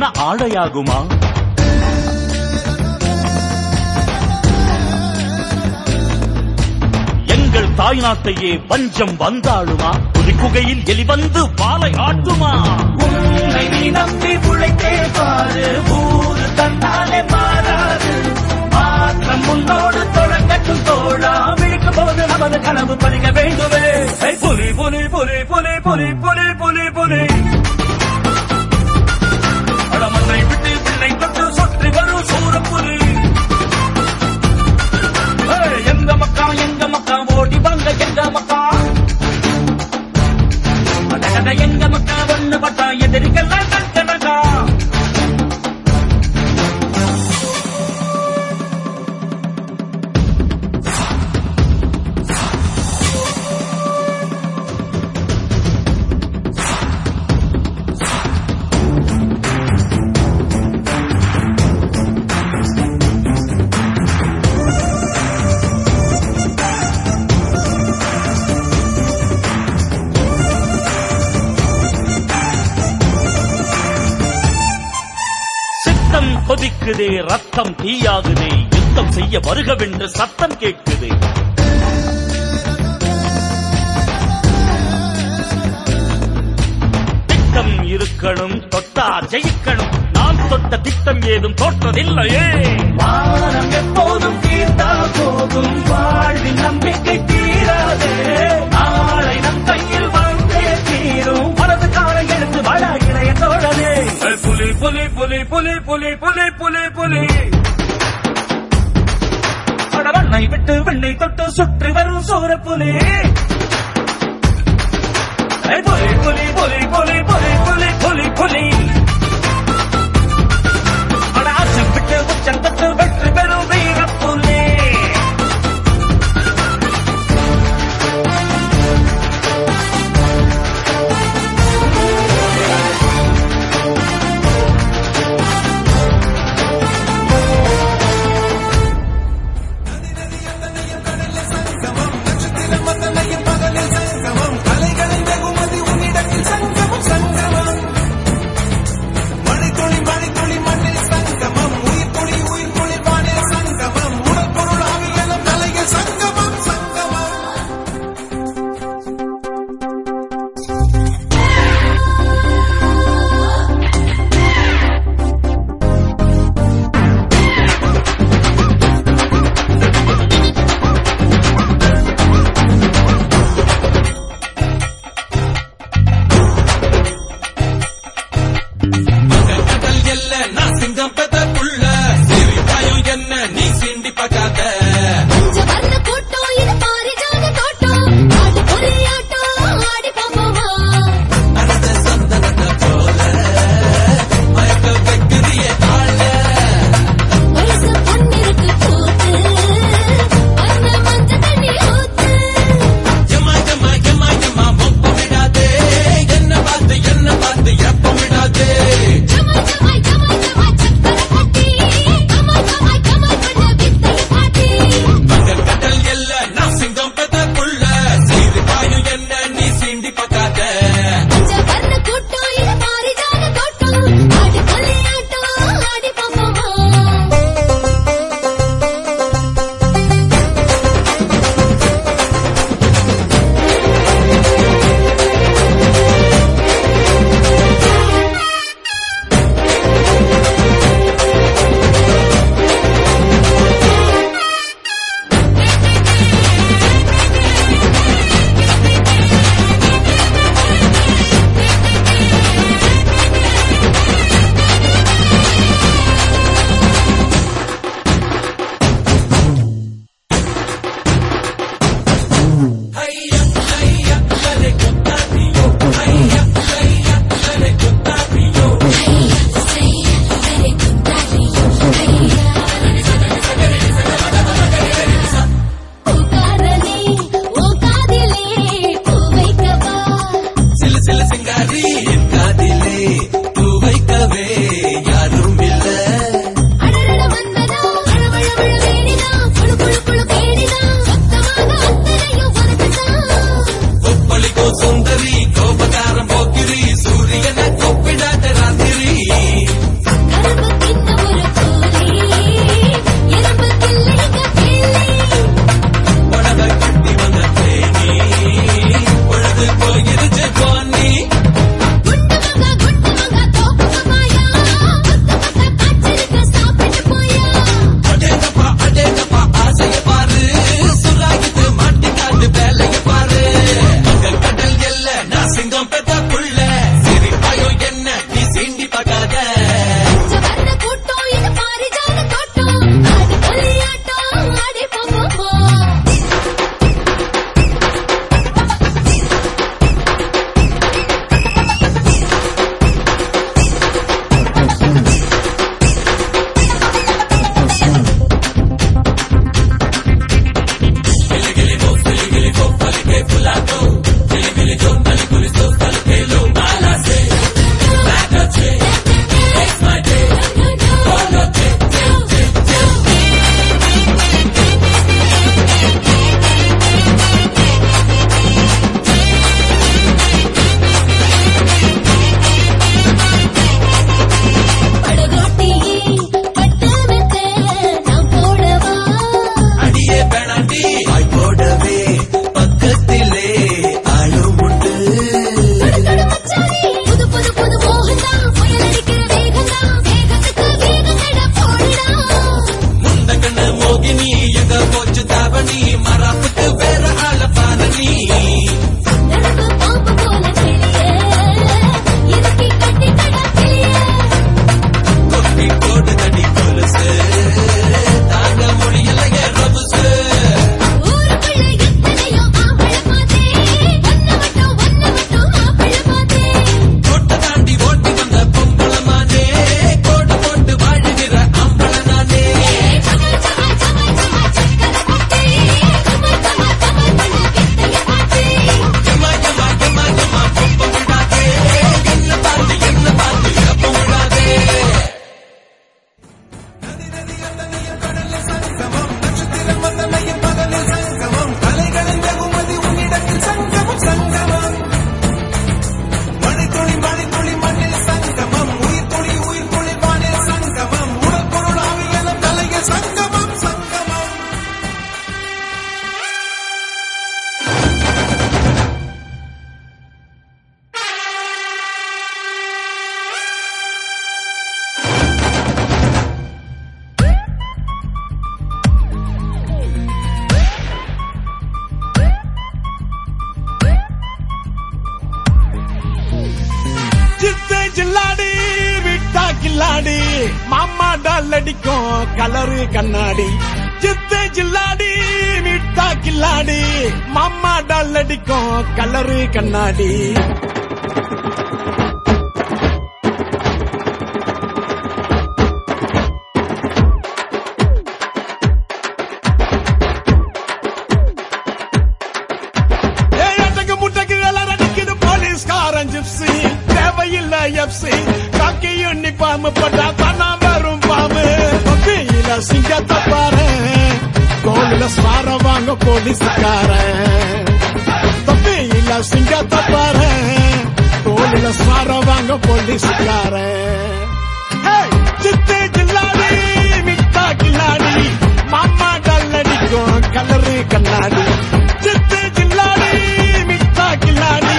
என்ன ஆடையாகுமா? எங்கள் தாய் நாட்டையே பஞ்சம் வந்தாளுமா புதுக்குகையில் எலி வந்து பாலை ஆட்டுமா? யுத்தம் தீயாகுதே. யுத்தம் செய்ய வருகவென்று சத்தம் கேட்குது. திட்டம் இருக்கணும் தொட்டா ஜெயிக்கணும். நாம் தொட்ட திட்டம் ஏதும் தோற்றதில்லையே. வானம் எப்போதும் தீர்ந்தால் போதும். வாழ்வின் நம்பிக்கை தீராதே. நாளை நம் கையில் வந்தே தீரும். மனது கால எழுந்து வள இணைய தோழனே புலி புலி புலி புலி புலி புலி புலி புலி. தொட்டு சுற்றி வரும் சூரப்புலே போட்டா தானா வரும் பாம்பு பக்கையில சிங்கத்தை பாரு. தோளில ஸ்வார வாங்க போலீஸ்கார தொப்பியில சிங்கத்தை பாரு. தோளில ஸ்வார வாங்க போலீஸ்கார சித்தே கில்லாடி மிட்டா கில்லாடி. மாமா டல்லடிக்கும் கலரு கண்ணாடி சித்தே கில்லாடி மிட்டா கில்லாடி.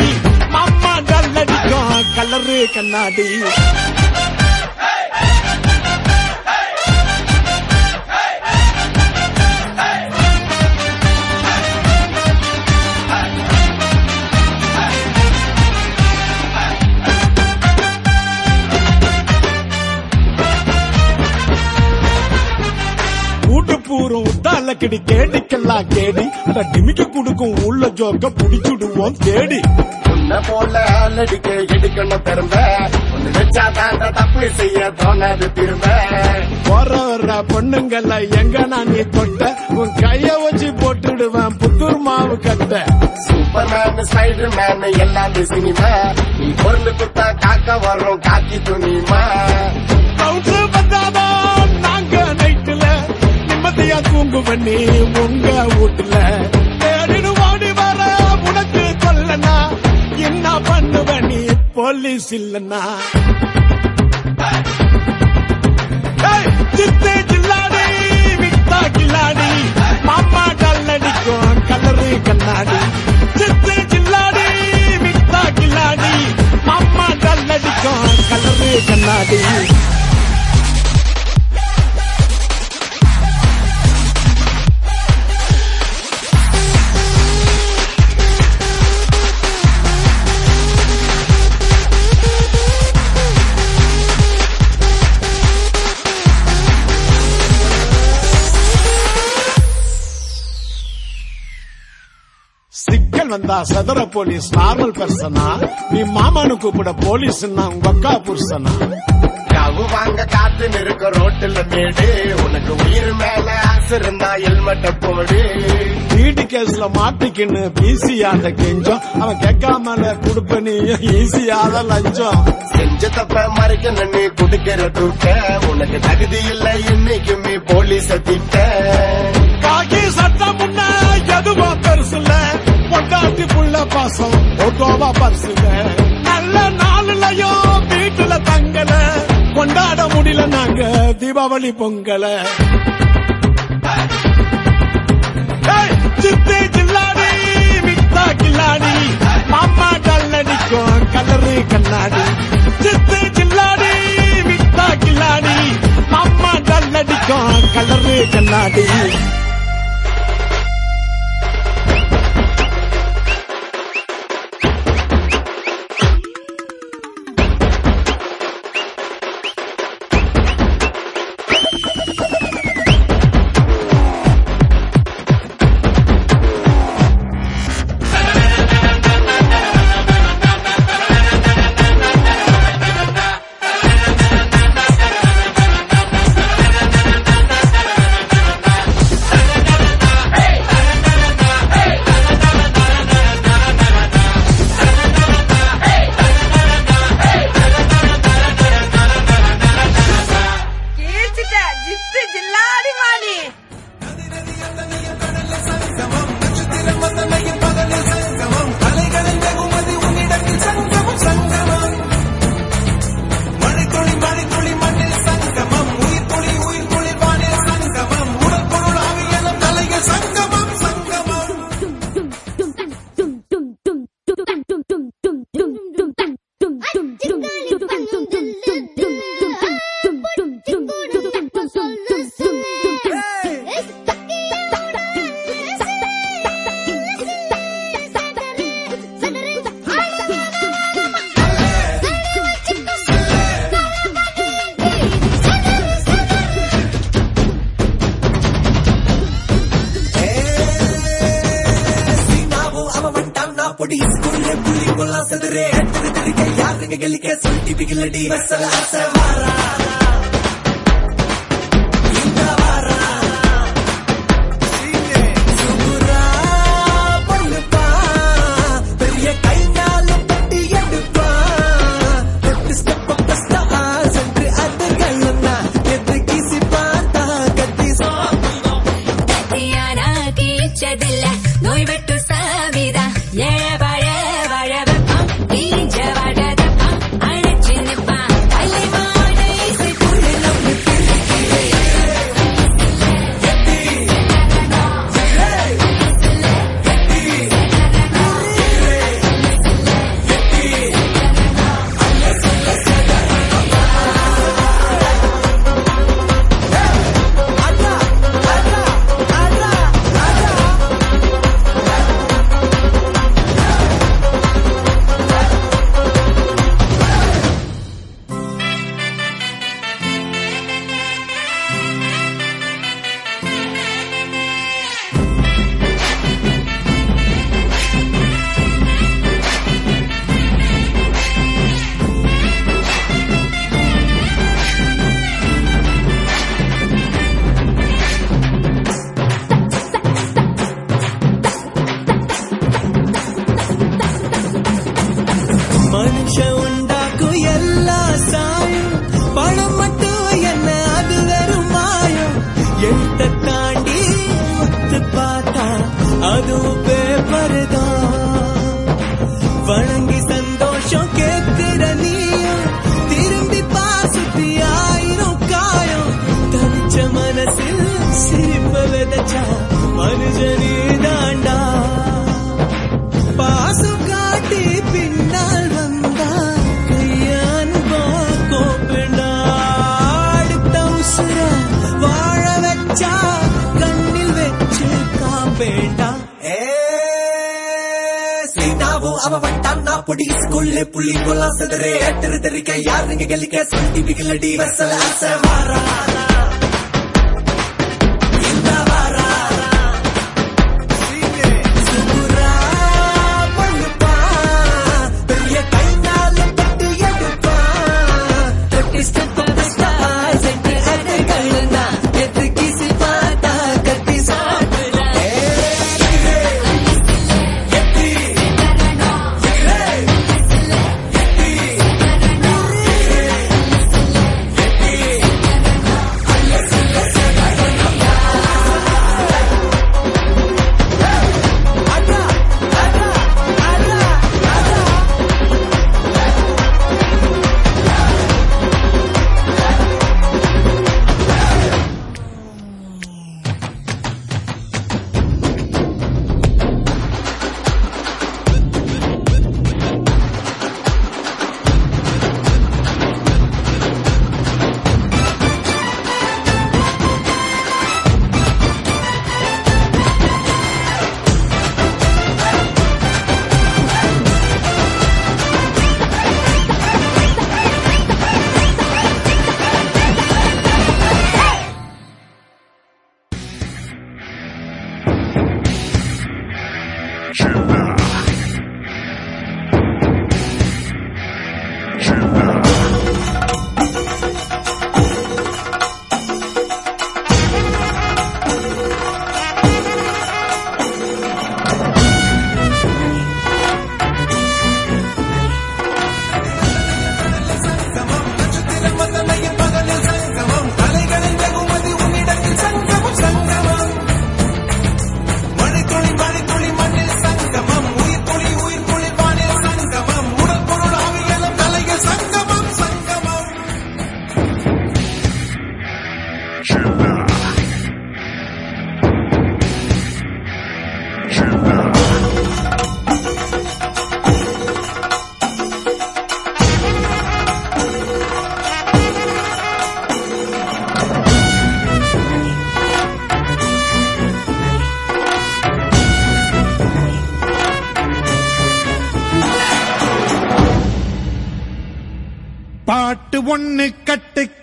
மாமா டல்லடிக்கும் கலரு கண்ணாடி பூரும் உத்தால கிடி. கேடிக்கெல்லாம் கேடி அட டிமிக்க குடுக்கும் உள்ள ஜோக்க புடிச்சுடுவோம் தேடி உன்னை போல ஆளடிக்க எடுக்கணும் திரும்ப. ஒண்ணு வச்சா தாண்ட தப்பு செய்ய தோணாது திரும்ப. போற வர்ற பொண்ணுங்கள எங்க நான் நீ தொட்ட? உன் கைய வச்சு போட்டுடுவேன் புத்தூர் மாவு கட்ட. சூப்பர் மேன் ஸ்பைடர் மேன் எல்லாமே சினிமா. நீ பொருள் குத்தா காக்க வரும் காக்கி துணிமா நைட்டுல நிம்மதியா தூங்கு பண்ணி உங்க வீட்டுல தேடினு ஓடி வர உனக்கு சொல்லனா என்ன பண்ணுவ நீ? போலீஸ் இல்லனா? ஏய், சித்து ஜில்லாடி கில்லாடி மாமா கல்லடிக்கும் கலரு கண்ணாடி. சித்து ஜில்லாடி விட்டா கில்லாடி மாமா கல்லடிக்கும் கலரு கண்ணாடி. வந்தா சதுர போலீஸ் நார்மல் பர்சனா? நீ மாமானு கூப்பிட போலீஸ் உங்க அக்கா புருஷனா? கவு வாங்க காத்து நிற்க ரோட்டுல மேடு உனக்கு உயிர் மேல ஆசை இருந்தா ஹெல்மெட்ட போடு. வீடு கேஸ்ல மாட்டிக்கின்னு பிசியாண்ட கெஞ்சம். அவன் கேட்காமல கொடுப்ப நீ ஈஸியாத லஞ்சம். செஞ்ச தப்ப மறைக்கணும் நீ குடுக்கிற தூக்க. உனக்கு தகுதி இல்ல இன்னைக்குமே போலீஸ திட்ட. காக்கி சட்டம் முன்ன எதுவும் பெருசுல பொண்டாட்டி புள்ள பாசம் ஒட்டோவா பரிசுல நல்ல நாளுலயும் வீட்டுல தங்கல கொண்டாட முடியல நாங்க தீபாவளி பொங்கல. சித்தி சித்து ஜில்லாடி மிட்டா கில்லாடி மாமா கல்லடிக்கும் கலரு கண்ணாடி. சித்தி ஜில்லாடி மித்தா கில்லாடி மாமா கல்லடிக்கும் கலரு கண்ணாடி. சொல்லி பிகிலடி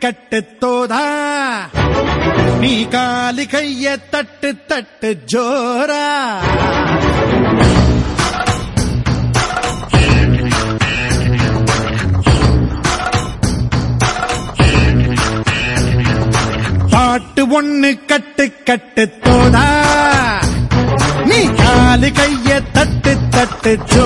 ಕಟ್ಟುತ್ತೋದ ನೀ ಕಾಲಿ ಕೈಯ ತಟ್ಟು ತಟ್ಟು ಜೋರ பாட்டு ஒண்ணு கட்டு கட்டு தோதா நீ காலு கைய தட்டு தட்டு ஜோ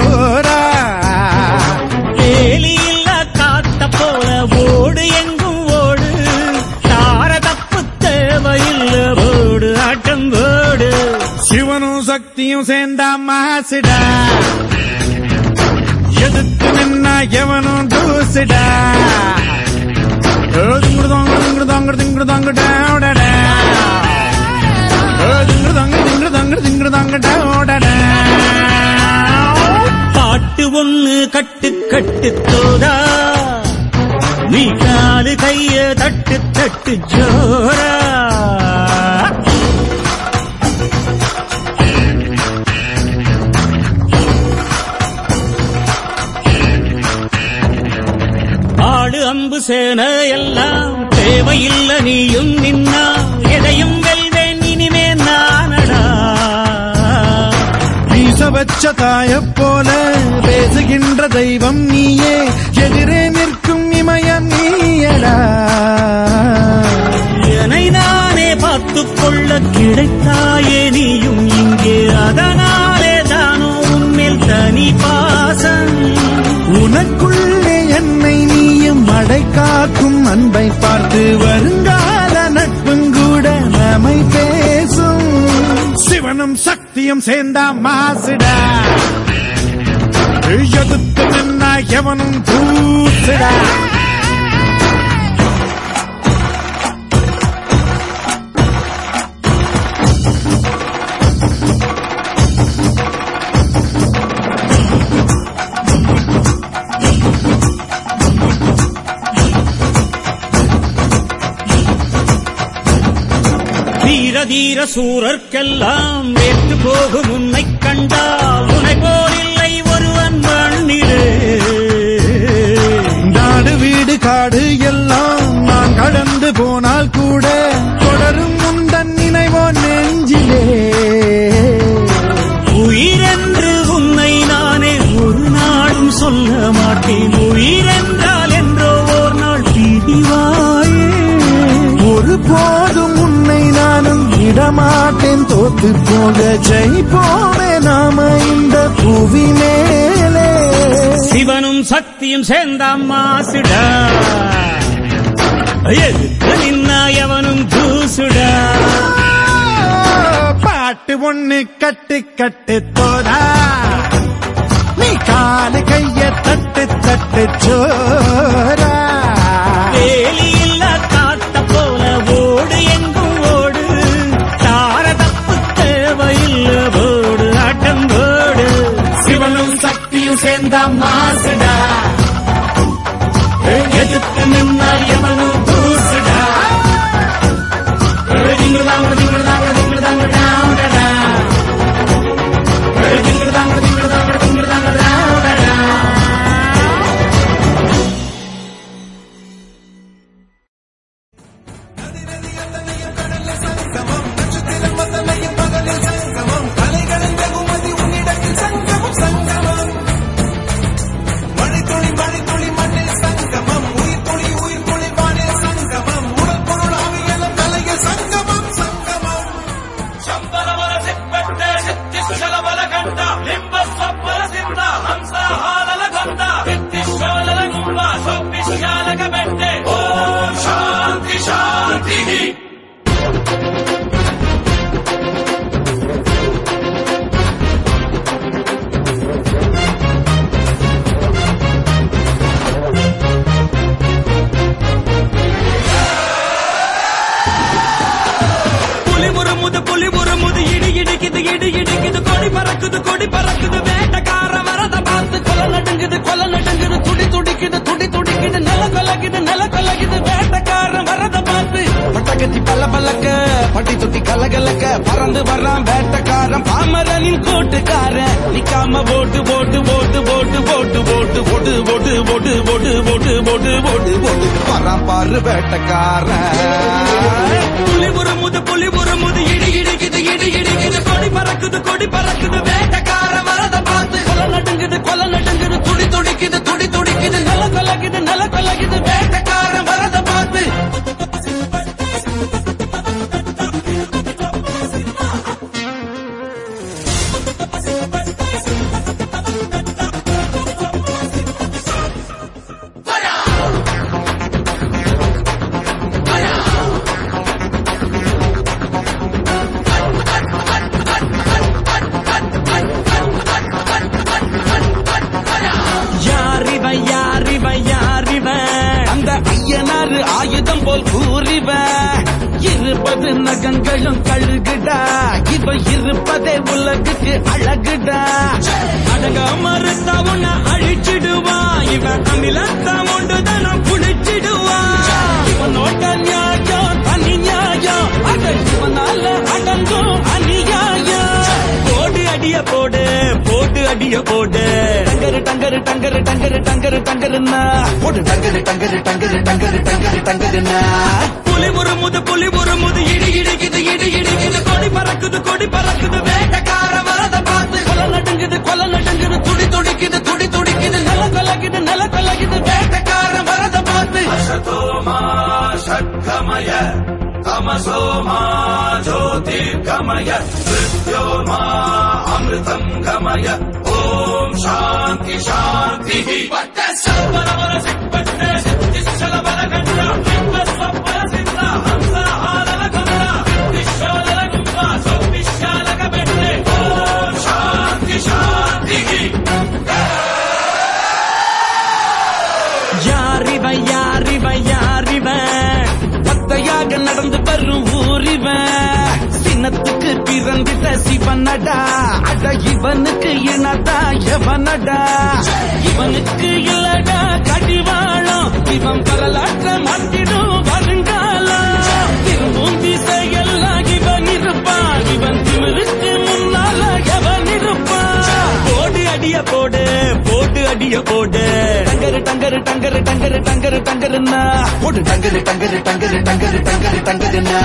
நானும் சேர்ந்தா மாசுடா. எதிர்த்து நின்னா எவனும் டூசுடா பாட்டு ஒண்ணு கட்டு கட்டு தோதா நீ காலு கைய தட்டு தட்டு ஜோரா. சேன எல்லாம் தேவையில்ல நீயும் நின்னா எதையும் வெல்வேன் இனிமே நானடா. வீச வச்ச தாய போல பேசுகின்ற தெய்வம் நீயே எதிரே நிற்கும் இமயம் நீயடா. என்னை நானே பார்த்துக் கொள்ள கிடைத்தாயே நீயும் இங்கே அதனாலே தானோ உன்மேல் தனி பாசம். உனக்குள்ளே நம்மை காக்கும் அன்பை பார்த்து வருங்கால நட்பும் கூட நம்மை பேசும். சிவனும் சக்தியும் சேர்ந்தா மாசுடா. எதுக்கு நின்னா எவனும் பூசுடா. வீரதீர சூரர்க்கெல்லாம் வேற்று போகும் உன்னை கண்டால் உனை போலில்லை ஒருவன் மண்ணிலே நாடு வீடு காடு எல்லாம் நான் கடந்து போனால் கூட தொடரும் உந்தன் நினைவோ நெஞ்சிலே உயிரென்று உன்னை நானே ஒரு நாளும் சொல்ல மாட்டேன் உயிரென்று விடமாட்டேன் தோத்து போக ஜெயிப்போமே நாம இந்த புவி மேலே சிவனும் சக்தியும் சேர்ந்த மாசுடா எதுக்கு நின்னா எவனும் தூசுடா. பாட்டு ஒண்ணு கட்டு கட்டு தோடா. நீ காலு கைய தட்டு தட்டு சோரா சேர்ந்த மாசுடா எதிர்த்து நின்னா எவனு பூசுடா திங்கள் தாங்க திங்கள் தாங்க திங்கள் தாங்க சிவனடா அட இவனுக்கு இனடா எவனடா? இவனுக்கு இல்லடா கடிவாளம் இவன் வரலாற்ற மாட்டிடும் வருங்காலம். திரும்பும் திசை அடிய போடு போட்டு அடிய போடு. டங்கரு டங்கரு டங்கரு டங்கரு டங்கரு டங்கருன்னா. போட்டு டங்கரு டங்கரு டங்கரு டங்கரு டங்கரு டங்கருன்னா.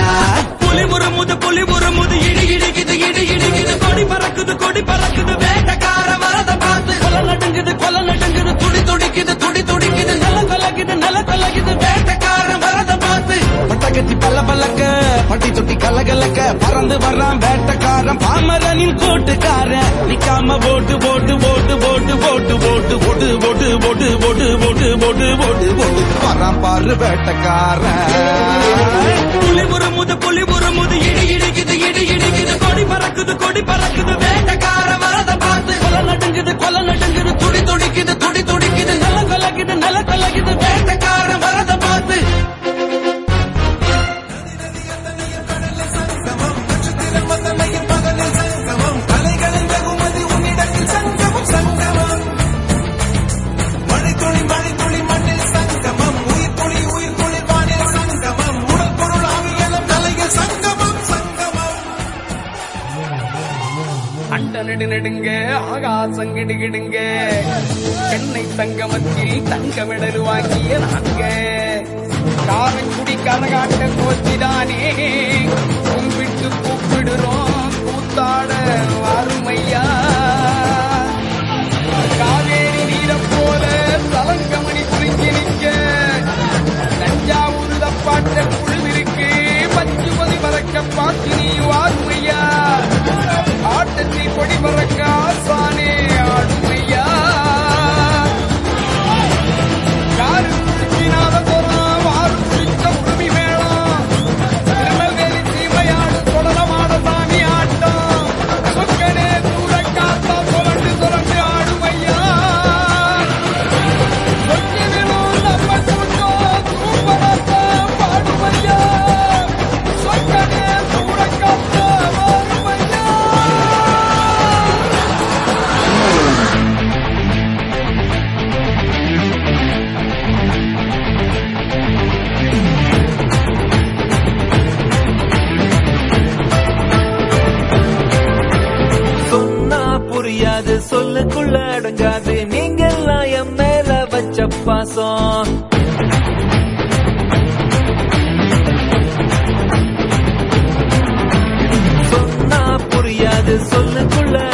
புலி முறுமுது புலி முறுமுது இடி இடிக்குது இடி இடிக்குது. கொடி பறக்குது கொடி பறக்குது. வேட்டக்கார வரத பார்த்து கொலை நடுங்குது கொலை நடுங்குது. துடி துடிக்குது துடி துடிக்குது. நில கொலகுது நில கொலகுது வேட்டக்கார வரத பார்த்து. பட்டகத்தி பல்ல பல்லக்க. பட்டி தொட்டி கலகலக்க பறந்து வர்றான் வேட்டக்காரன் பாமரனின் கூட்டுக்காரன் நிக்காம போட்டு போட்டு போட்டு போட்டு போட்டு போட்டு போட்டு போட்டு போட்டு போட்டு போட்டு போட்டு போட்டு போட்டு வர்றான் பாரு வேட்டக்காரன் புலி முறுமுது முது புலி ஒரு இடி இடிக்குது இடி இடிக்குது கொடி பறக்குது கொடி பறக்குது வேட்டக்கார வரத பார்த்து கொலை நடுங்குது கொலை நடுங்குது துடி துடிக்குது துடி துடிக்குது நில கொலகுது நில கொலகுது வேட்டை நெடுநெடுங்க நெடு ஆகாசம் கிடுகிடுங்க. சென்னை தங்கமத்தில் தங்க மெடல் வாங்கிய நாங்க காரைக்குடி கரகாட்ட கோச்சிதானே. கும்பிட்டு கூப்பிடுறோம் கூத்தாட வாருமையா காவேரி நீரம் போல தலங்கமணி குறிஞ்சி நிற்க. தஞ்சாவூர் தப்பாட்ட குழுவிற்கு பச்சுமதி மறக்க பாட்டு நீ வாருமையா. ஆட்டத்தில் கொடி மறக்க ஆசானே ஆடும். சொல்லுக்குள்ள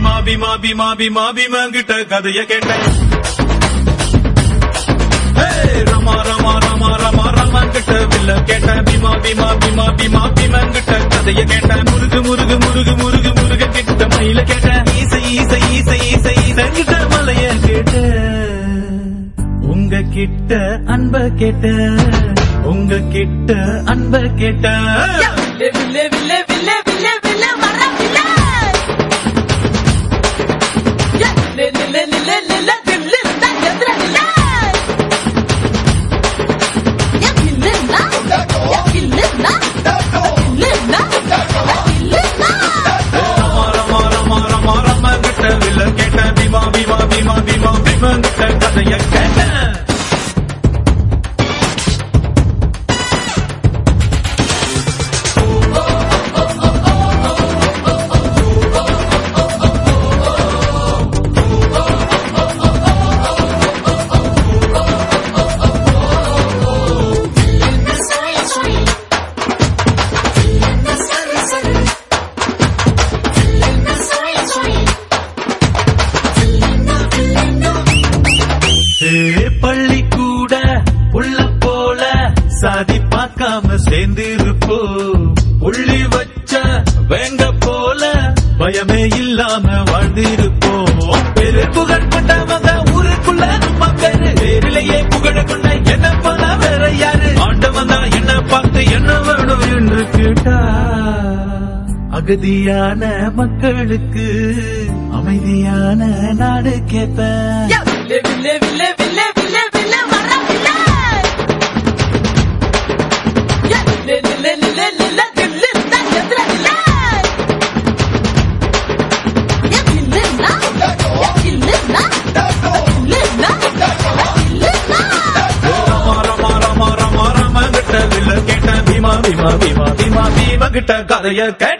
பீமா பீமா பீமா பீமா பீமா கதைய கேட்டேன். ரமா ரமா ரமா ரமா ரமா வில்ல கேட்டேன். பீமா பீமா பீமா பீமா பீமா கிட்ட கதைய கேட்டேன். முருகு முருகு முருகு முருகு முருக கிட்ட மயில கேட்டேன். ஈசை ஈசை ஈசை ஈசை கிட்ட மலைய கேட்டேன். உங்க கிட்ட அன்ப கேட்ட உங்க கிட்ட அன்ப கேட்ட Bima bima bima bima bima. Bima bima bima bima bima தகுதியான மக்களுக்கு அமைதியான நாடு கேட்பேன் கேட்ட பீமா பீமா பீமா பீமா பீமா கிட்ட கதைய கேட்ட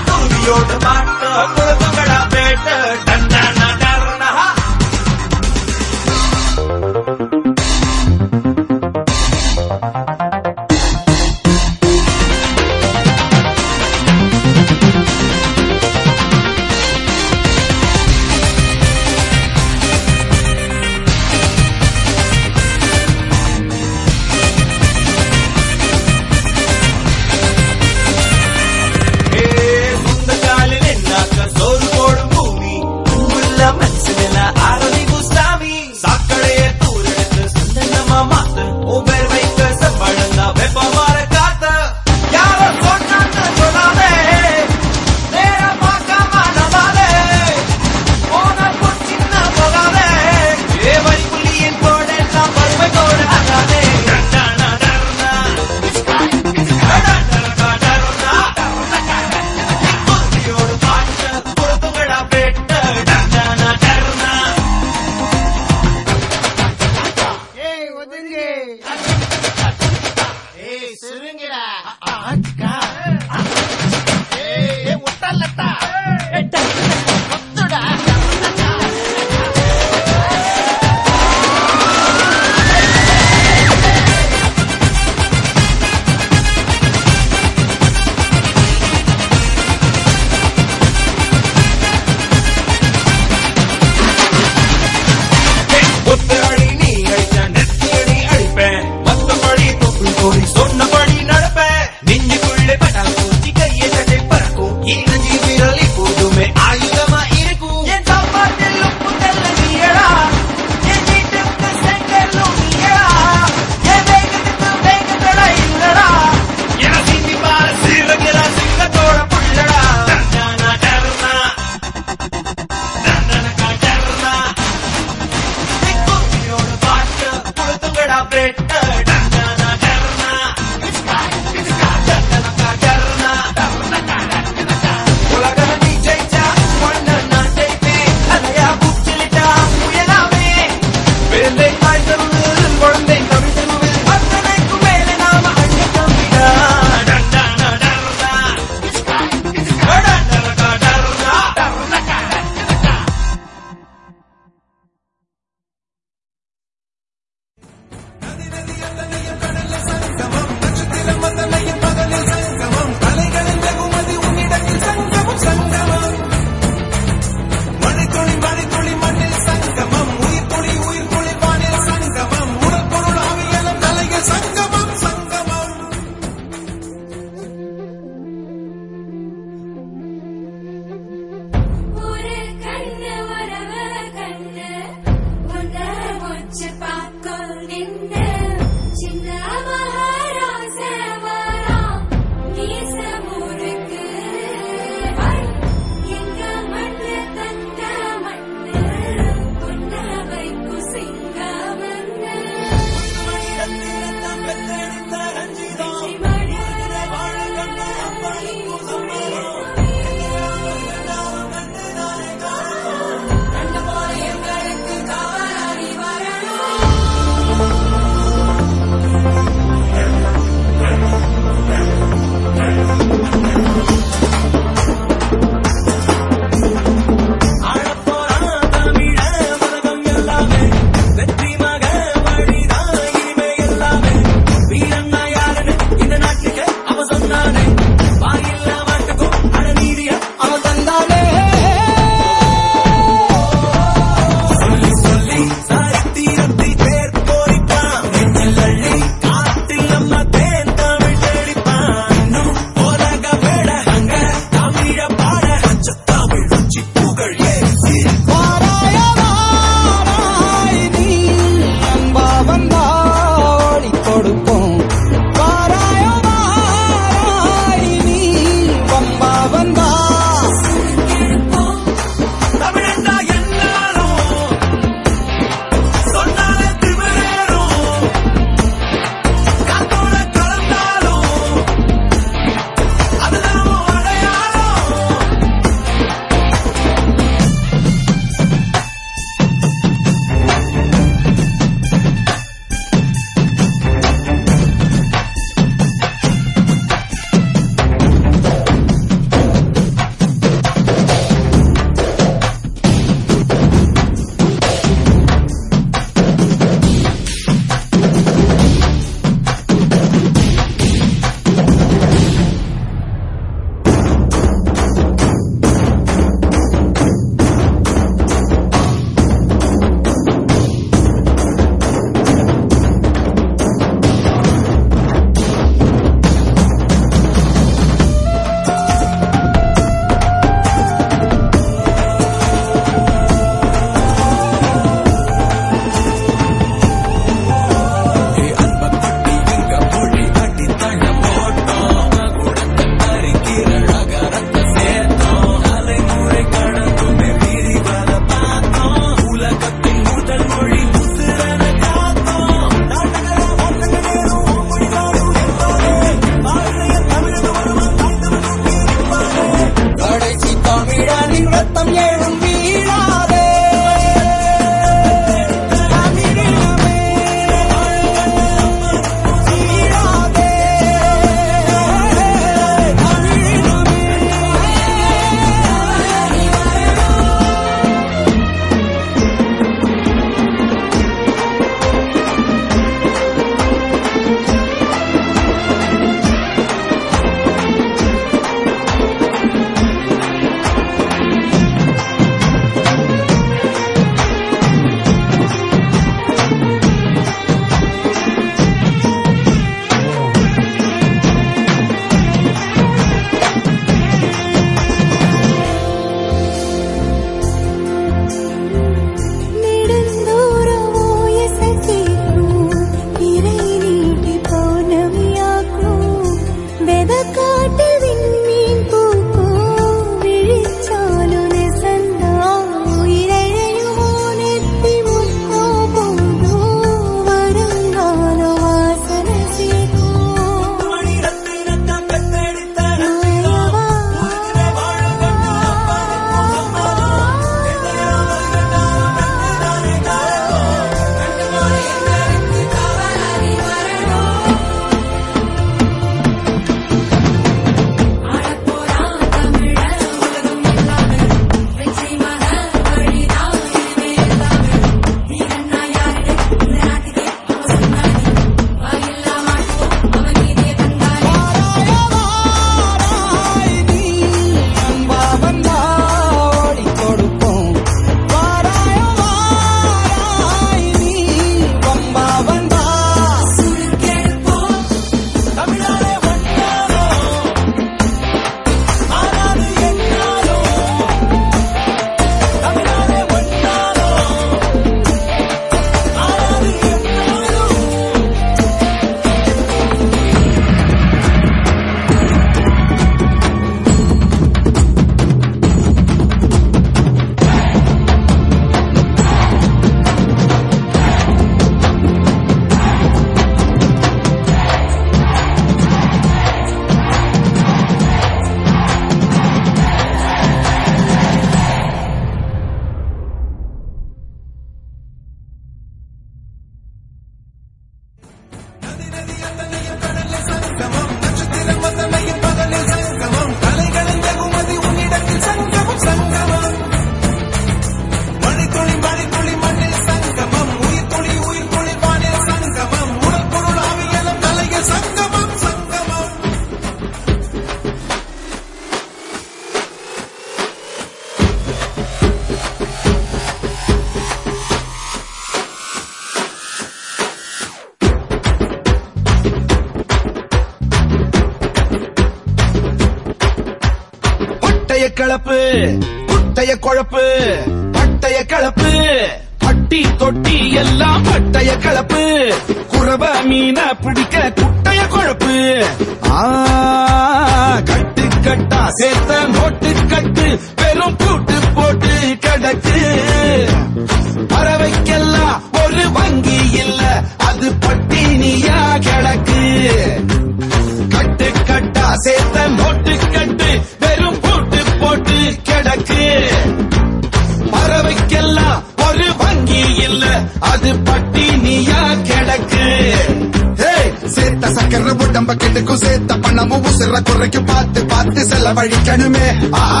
செலவழிக்கணுமே ஆஹா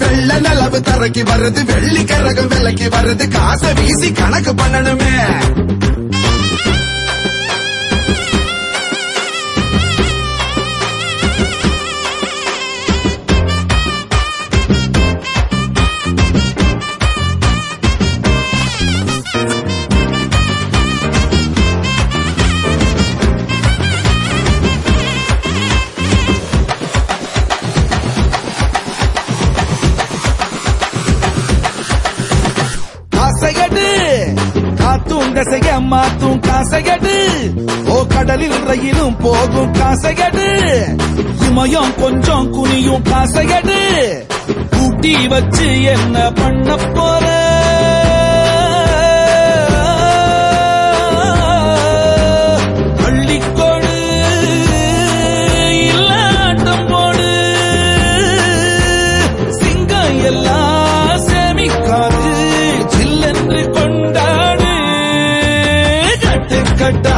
வெள்ள நிலவு தரைக்கு வருது வெள்ளி கரகம் விலைக்கு வருது காசை வீசி கணக்கு பண்ணணுமே. கடலில் போகும் காசை கேட்டு இமயம் கொஞ்சம் குனியும் காசையடு கூட்டி வச்சு என்ன பண்ண போற? அள்ளிக்கொடு இல்ல ஆட்டம் போடு. சிங்கம் எல்லாம் சேமிக்காது. கொண்டாடு. கட்டு கட்டா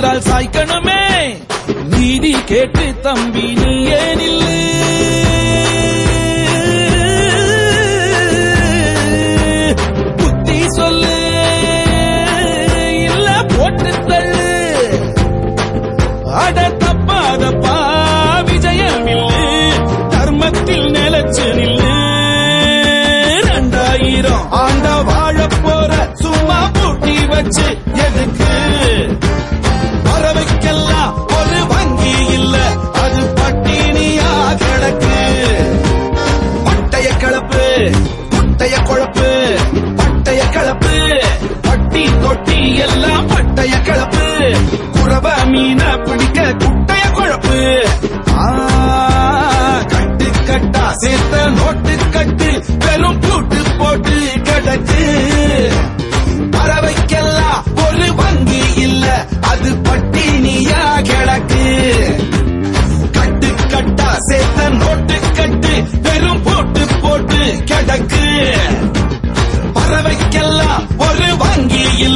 என்றால் சாய்க்கணுமே. நீதி கேட்டு தம்பி நீ ஏனில்லு புத்தி சொல்லு. இல்ல போட்டு தள்ளு. அட தப்பாதப்பா விஜயம் விஜயமில்லு தர்மத்தில் நிலச்சு நில்லு. ரெண்டாயிரம் ஆண்ட வாழ போற சும்மா பூட்டி வச்சு கொட்டி எல்லாம் பட்டைய கலப்பு. குறவ மீன பிடிக்க குட்டைய குழப்பு. கட்டு கட்டா சேர்த்த நோட்டு கட்டு வெறும் கூட்டு போட்டு கிடக்கு.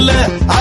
இல்ல.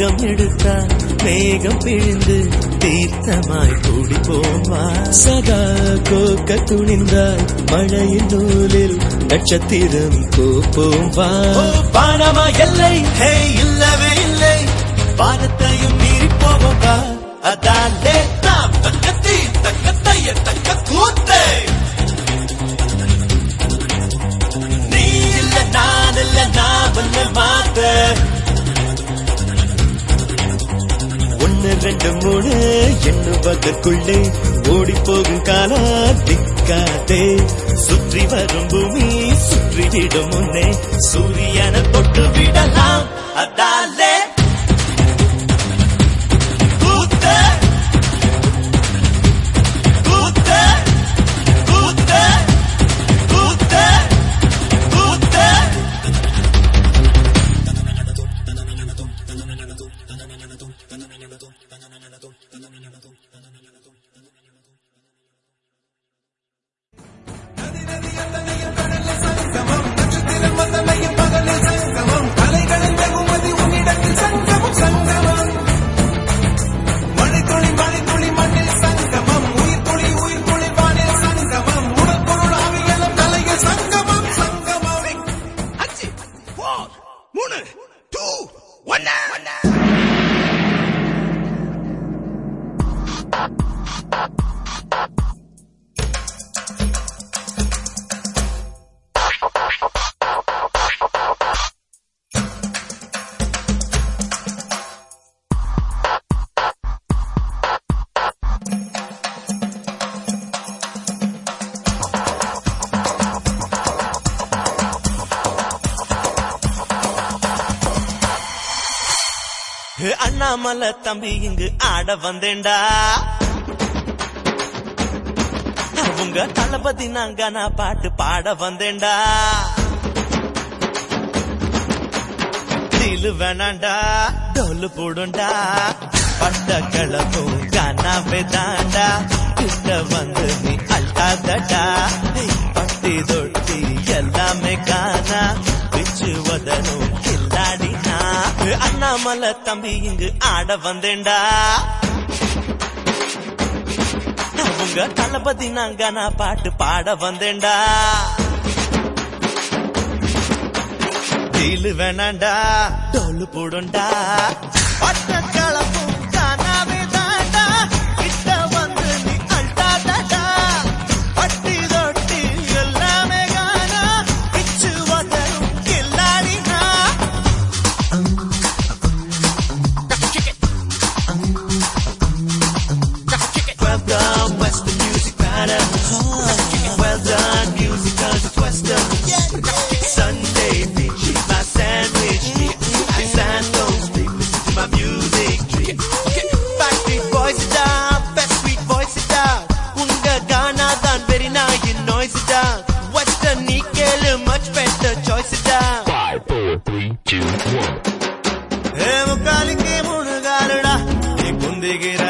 தாகம் எடுத்தால் மேகம் பிழிந்து தீர்த்தமாய் கூடி போவா சதா கோக்க துணிந்தால் மழையின் நூலில் நட்சத்திரம் கோப்போம் வா பானமா இல்லை இல்லவே இல்லை. பாரத்தையும் மீறி போவோம் ரெண்டு மூணு எண்ணுவதற்குள்ளே ஓடி போகும் காலா திக்காதே சுற்றி வரும் பூமி சுற்றி விடும் முன்னே சூரியனை தொட்டு விடலாம். போல தம்பி இங்கு ஆட வந்தேண்டா உங்க தளபதி நாங்க நான் பாட்டு பாட வந்தேண்டா திலு வேணாண்டா டோலு போடுண்டா. பட்ட கிளப்பும் கனாவே தாண்டா. கிட்ட வந்து நீ அல்டாதடா பட்டி தொட்டி எல்லாமே காணா. பிச்சு வதனும் அண்ணாமலை தம்பி இங்கு ஆட வந்தேண்டா உங்க தளபதி நாங்க நான் பாட்டு பாட வந்தேண்டா டீலு வேணாண்டா டோலு போடுண்டா பட்ட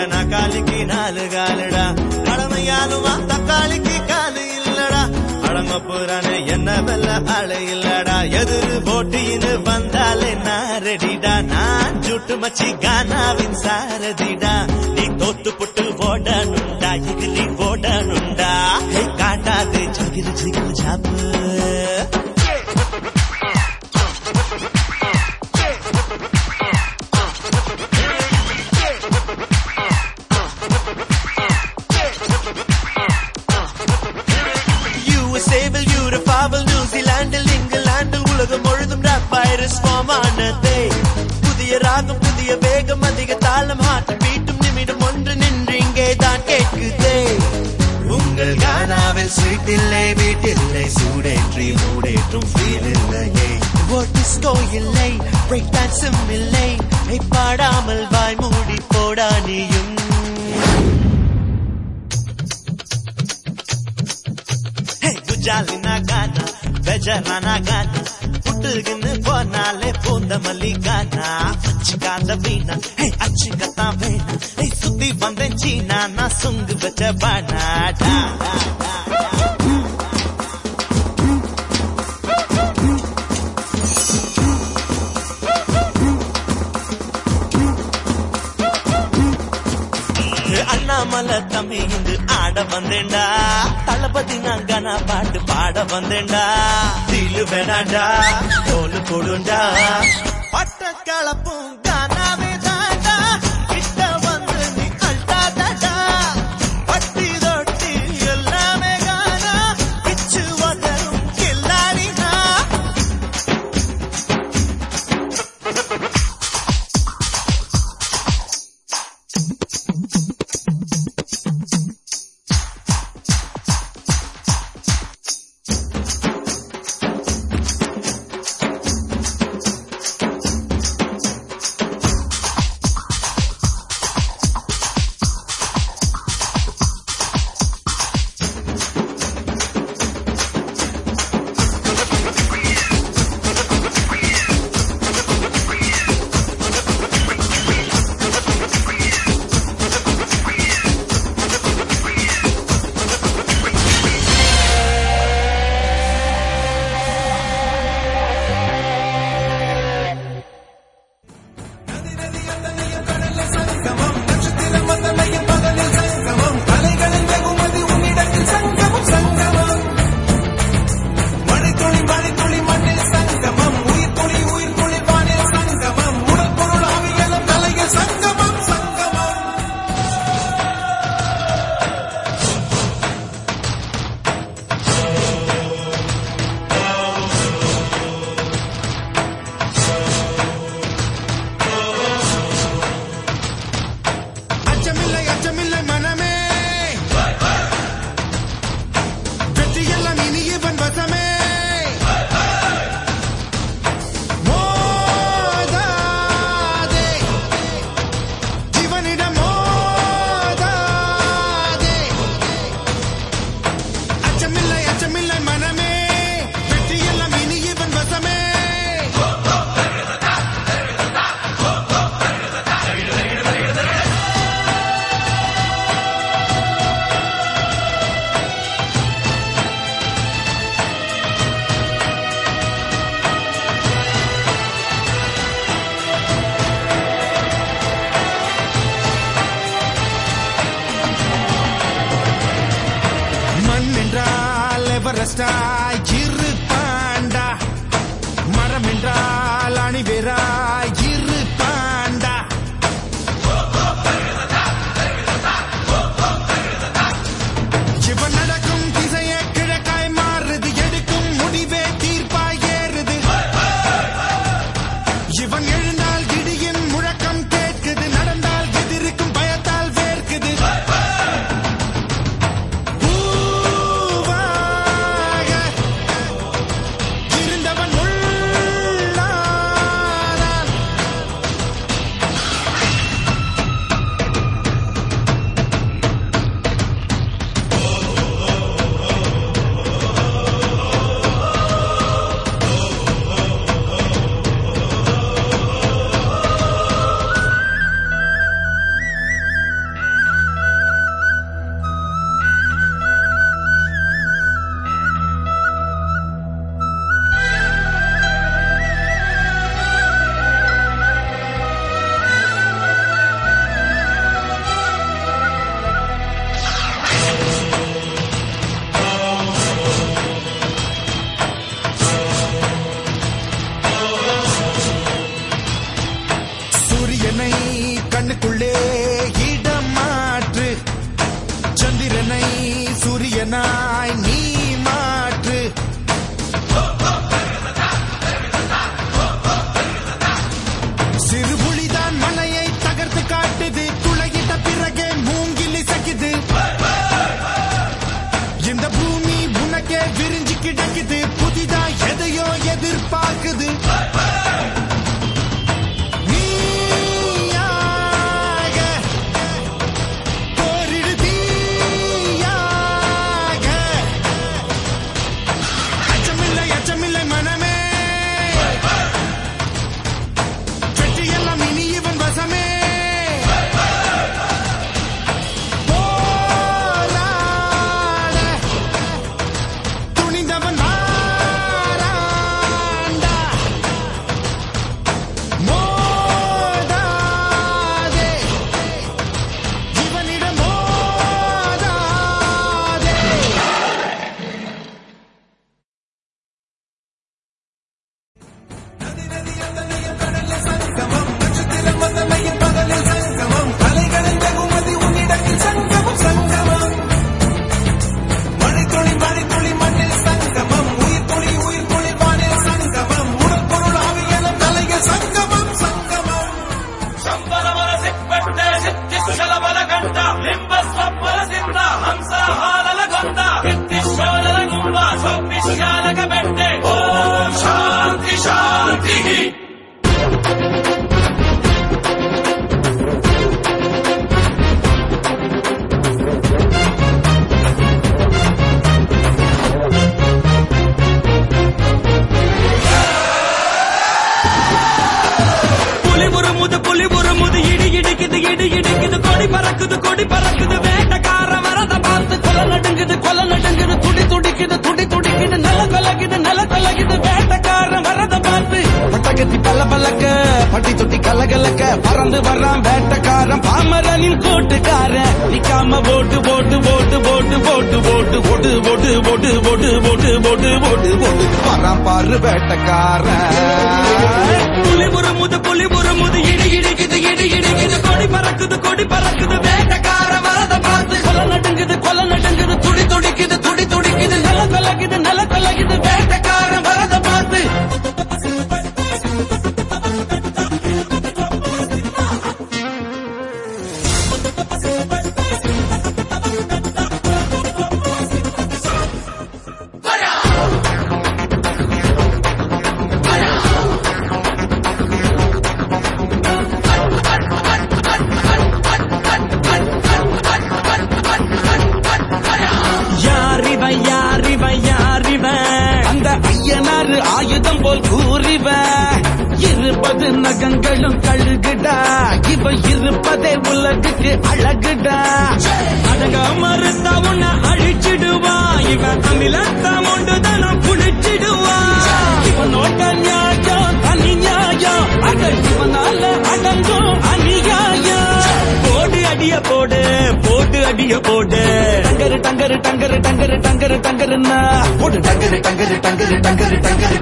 நக்காலிக்கு நாலு காலுடா. கடமையாலுமா தக்காளிக்கு காலு இல்லடா. அடங்க புறானே என்ன வெல்ல ஆளு இல்லடா. எதிரு போட்டின்னு வந்தாலே நான் ரெடிடா நான் ஜுட்டு மச்சி கானாவின் சாரதிடா. நீ தோத்து புட்டு ஓடணுண்டா இகிலி ஓடணுண்டா காட்டாது ஜிகிரி ஜிகிரி ஜாப்பு. ஆனதே புதிய ராகம் புதிய வேகம் அதிக தாளம் ஹார்ட் பீட்டும் நிமிடம் ஒன்று நின்று இங்கே தான் கேட்குதே. உங்கள் கானாவில் ஸ்வீட் இல்லை வீட்டில்லை சூடேற்றி மூடேற்றும் ஃபீல் இல்லையே. டிஸ்கோ இல்லை பிரேக் டான்ஸும் இல்லை. பாடாமல் வாய் மூடி போடா நீயும். ஹே குஜாலினா கானா பெஜரானா கானா. புட்டுக்குன்னு போனாலே போந்த மல்லிகானா? வச்சுக்காத வீணா. ஹே அச்சுக்கத்தான் வேணா. சுத்தி வந்தேன் சீனா. நான் சுங்கு வச்ச பானாடா அண்ணாமலை தம்பி இங்கு ஆட வந்தேன்டா தளபதி நாங்க நான் பாட்டு பாட வந்தேன்டா தீலு வேணாண்டா தோல் போடுண்டா பட்ட கலப்பும் ஆனஸ்டா இருப்பாண்டா மரம் என்றால் அணிவே.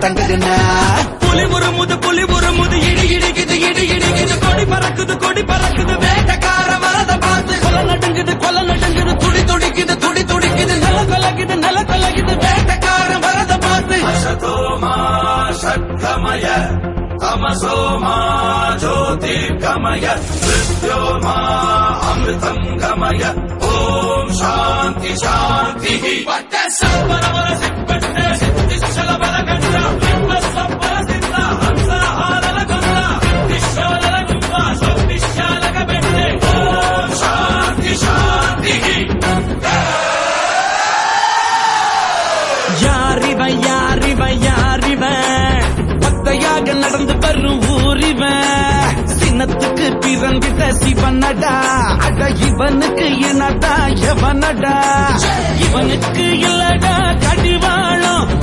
டங்கருன்னா புலி முது புலி முது இடி இடிக்குது இடி இடிக்குது. கொடி பறக்குது கொடி பறக்குது. வேட்டக்கார வரத பார்த்து கொலை நடுங்குது கொலை நடுங்குது. துடி துடிக்குது துடி துடிக்குது. நில கொலகுது நில கொலகுது வேட்டக்கார வரத பார்த்து சதோமா சத்தமய தமசோமா ஜோதிர்கமய மிருத்யோமா அமிர்தம் கமய ஓம் சாந்தி சாந்தி. பட்ட சம்பரவர சிப்பட்ட யாரிவன் யாரிவன் யாரிவன் பத்தையாக நடந்து வரும் ஊரிவன் சின்னத்துக்கு பிறந்திட்ட சிவனடா அட இவனுக்கு இனடா எவனடா இவனுக்கு இல்லடா கடி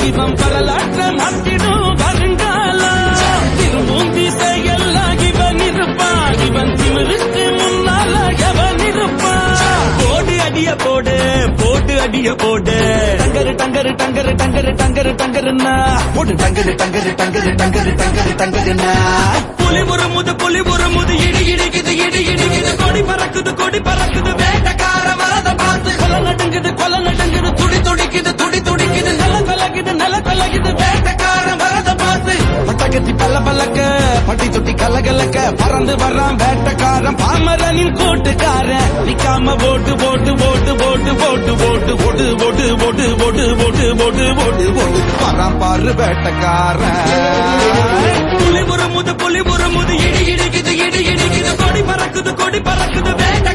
இவன் வரலாற்ற மாற்றிடும் வருங்காலம் திரும்பும் திசையெல்லாம் இவன் இருப்பான். இவன் திமிருக்கு முன்னால எவன் இருப்பான்? போடு அடிய போடு போட்டு அடிய போடு. டங்கரு டங்கரு டங்கரு டங்கரு டங்கரு டங்கருன்னா போடு டங்கரு டங்கரு டங்கரு டங்கரு டங்கரு டங்கருன்னா புலி முறுமுது புலி முறுமுது இடி இடிக்குது இடி இடிக்குது. கொடி பறக்குது கொடி பறக்குது. வேட்டக்கார வரத கொலை நடுங்குது கொலை நடுங்குது துடி துடிக்குது துடி துடிக்குது நில கொலகுது நில கொலகுது வேட்டக்காரன் வரத பார்த்து பட்டகத்தி பல்ல பல்லக்க பட்டி தொட்டி கலகலக்க பறந்து வர்றான் வேட்டக்காரன் பாமரனின் கூட்டுக்காரன் நிக்காம ஓட்டு போட்டு போட்டு போட்டு போட்டு போட்டு போட்டு போட்டு போட்டு போட்டு போட்டு போட்டு போட்டு போட்டு வரான் பாரு வேட்டக்காரன் புலி முறமுது புலி முறமுது இடி இடிக்குது இடி இடிக்குது கொடி பறக்குது கொடி பறக்குது வேட்டக்காரன்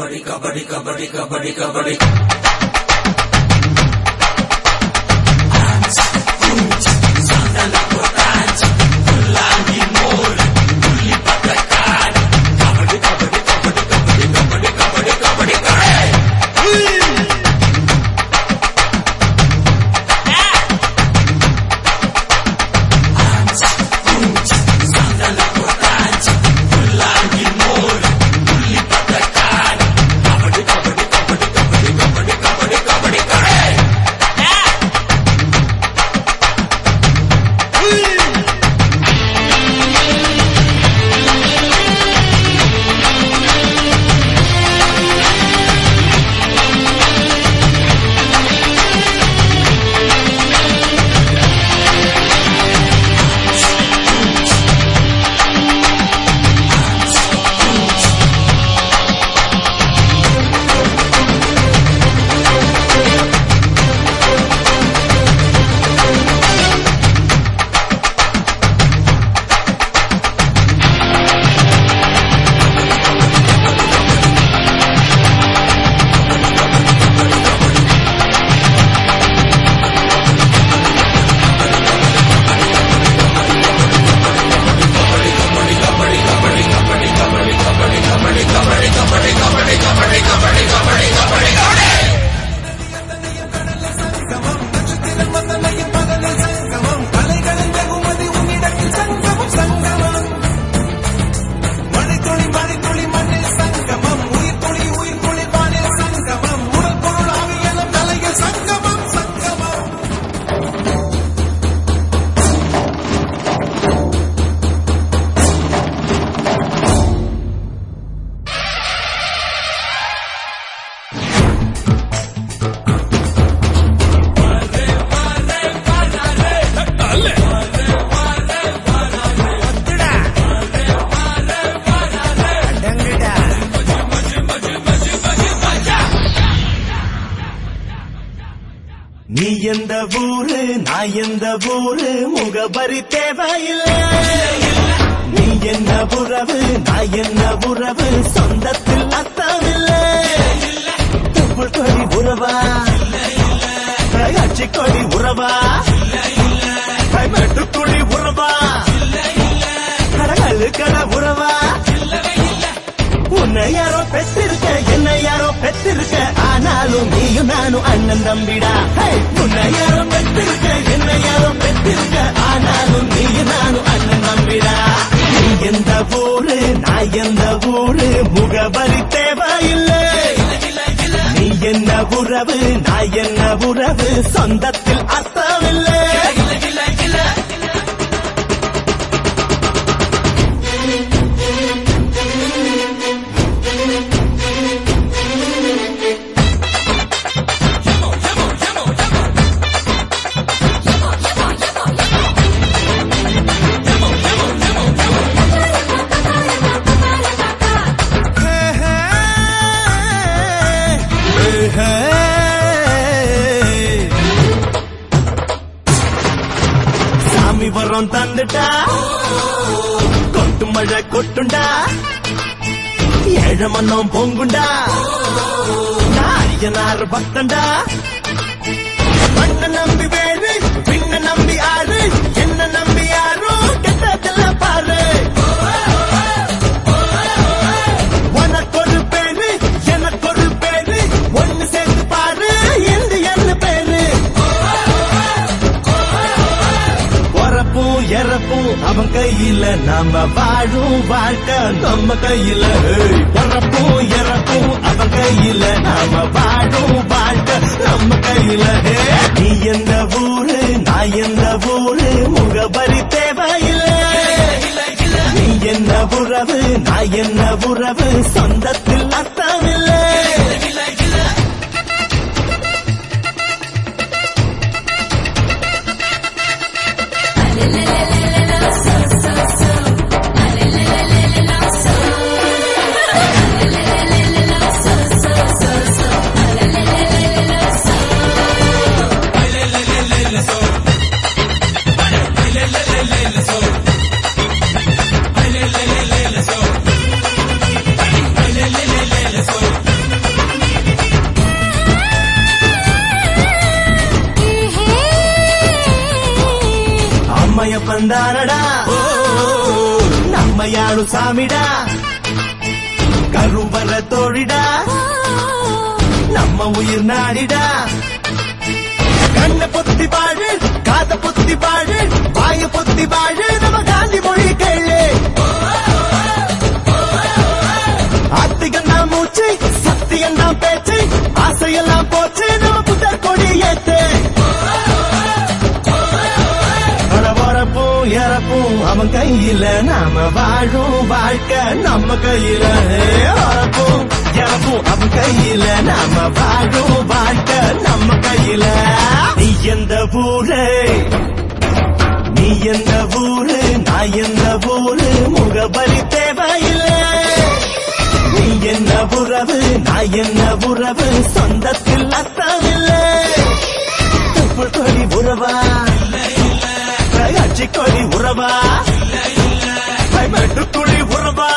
kabadi kabadi kabadi kabadi kabadi நம்மையாಳು சாமிடா. கருவற தோழிடா நம்ம உயிர் நாடிடா. கண்ண பொத்தி பாழு காத பொத்தி பாழு வாய பொத்தி பாழு நம்ம காந்தி மொழி கேளு. ஆத்திகம் தான் மூச்சு சத்தியம் தான் பேச்சு ஆசையெல்லாம் போ அவன் கையில நாம வாழும் வாழ்க்கை நம்ம கையில. வரப்போம் இறப்பும் அவன் கையில நாம வாழும் வாழ்க்கை நம்ம கையில. நீ எந்த ஊரு? நீ எந்த ஊரு? நான் எந்த ஊரு? முகபலி தேவையில்லை. நீ என்ன உறவு? நான் என்ன உறவு? சொந்தத்தில் அர்த்தமில்லை தொப்புள் உறவா? அச்சி கொடி உறவா துளி உறவா?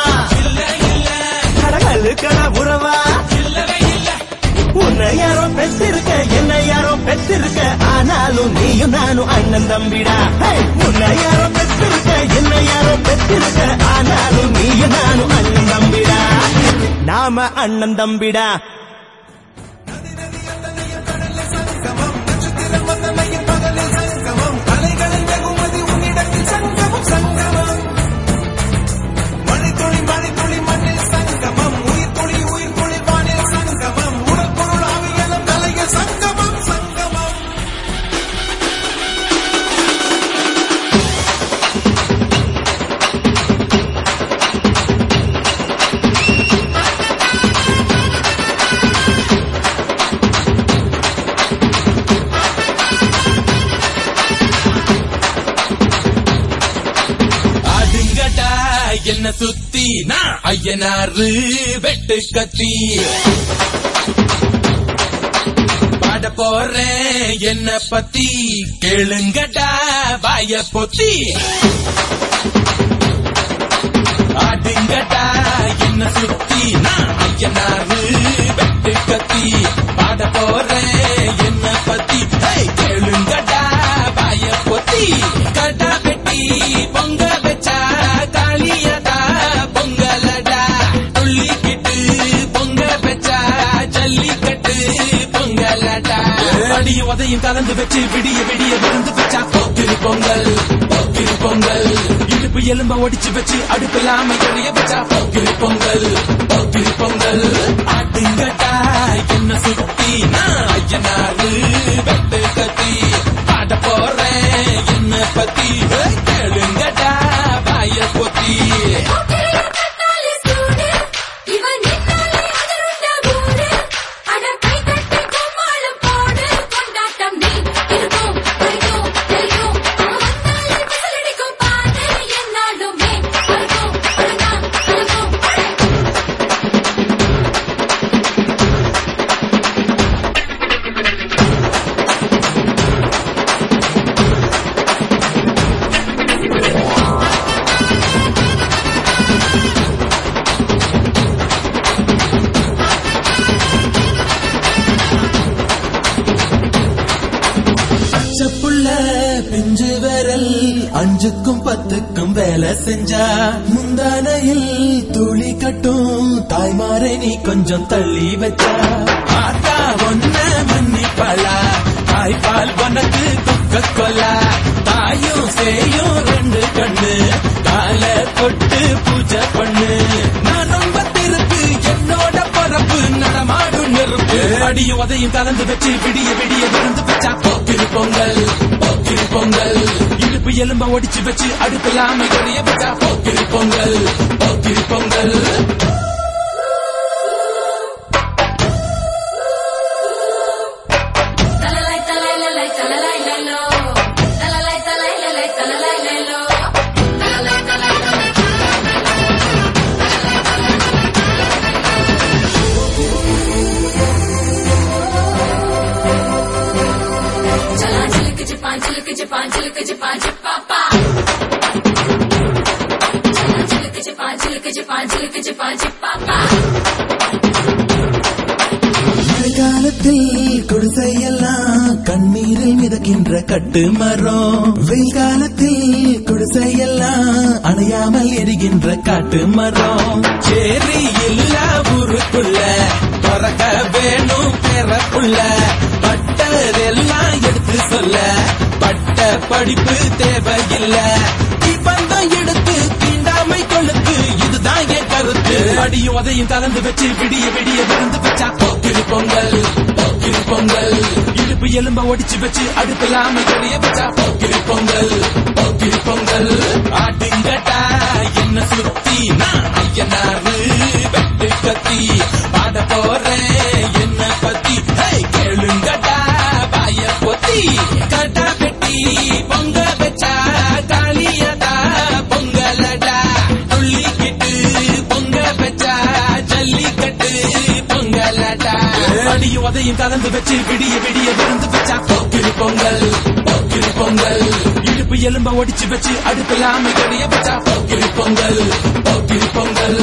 கடகல் கட உறவா? உன்னை யாரோ பெற்றிருக்க என்னை யாரோ பெற்றிருக்க ஆனாலும் நீயும் நானும் அண்ணன் தம்பிடா. உன்னை யாரோ பெற்றிருக்க என்னை யாரோ பெற்றிருக்க ஆனாலும் நீயும் நானும் அண்ணன் தம்பிடா. நாம அண்ணன் தம்பிடா. நான் வெட்டு கத்தி. பாட போறேன் என்ன பத்தி. கேளுங்கடா வாய பொத்தி. ஆடுங்கடா என்ன சுத்தி. நான் ஐயனாரு வெட்டு கத்தி. பாட போறேன் என்ன பத்தி. கேளுங்கடா வாய பொத்தி. அடிய உதையும் கலந்து வச்சு விடிய விடிய விழுந்து வச்சா போக்கிரி பொங்கல் போக்கிரி பொங்கல். இடுப்பு எலும்ப ஒடிச்சு வச்சு அடுப்பில்லாம எறிய வச்சா போக்கிரி பொங்கல் போக்கிரி பொங்கல். ஆட்டுங்கட்டா என்ன சுத்தி? நான் ஐயனாரு வெட்டு கத்தி. பாட போறேன் என்ன பத்தி? கேளுங்கட்டா அஞ்சுக்கும் பத்துக்கும் வேலை செஞ்சா. முந்தானையில் துளி கட்டும். தாய்மாரை நீ கொஞ்சம் தள்ளி வச்சா. ஆத்தா ஒன்ன மன்னிப்பாளா தாய்ப்பால் உனக்கு துக்க கொல்லா தாயும் சேயும் ரெண்டு கண்ணு. கால தொட்டு பூஜை பண்ணு. நான் ரொம்ப திருப்பு என்னோட பரப்பு நடமாடும் நெருப்பு. அடியும் உதையும் கலந்து வச்சு விடிய விடிய விழுந்து வச்சா. போக்கிரி பொங்கல் போக்கிரி பொங்கல். இடுப்பு எலும்ப ஒடிச்சு வச்சு அடுப்பில்லாம எறிய வச்சா போக்கிரி பொங்கல் போக்கிரி பொங்கல். காலத்தில் குடிசையெல்லாம் கண்ணீரில் மிதக்கின்ற கட்டு மரம். வெயில் காலத்தில் குடிசையெல்லாம் அணையாமல் எரிகின்ற காட்டு மரம். சேரி இல்ல ஊருக்குள்ள பறக்க வேணும் பிறப்புள்ள பட்டதெல்லாம் எடுத்து சொல்ல பட்ட படிப்பு தேவையில்லை. பந்தம் எடுத்து இதுதான் அடியும் உதையும் கலந்து வச்சு விடிய விடிய விருந்து வச்சா போக்கிரி பொங்கல் போக்கிரி பொங்கல். இடுப்பு எலும்ப ஒடிச்சு வச்சு அடுப்பில்லாம எறிய வச்சா போக்கிரி பொங்கல் போக்கிரி பொங்கல். ஆட்டுங்கட்டா என்ன சுத்தி நான் ஐயனாரு வெட்டு கத்தி. அடியும் உதையும் கலந்து வச்சு விடிய விடிய விருந்து வச்சா போக்கிரி பொங்கல் போக்கிரி பொங்கல். இடுப்பு எலும்ப ஒடிச்சு வச்சு அடுப்பில்லாம எறிய வச்சா போக்கிரி பொங்கல் போக்கிரி பொங்கல்.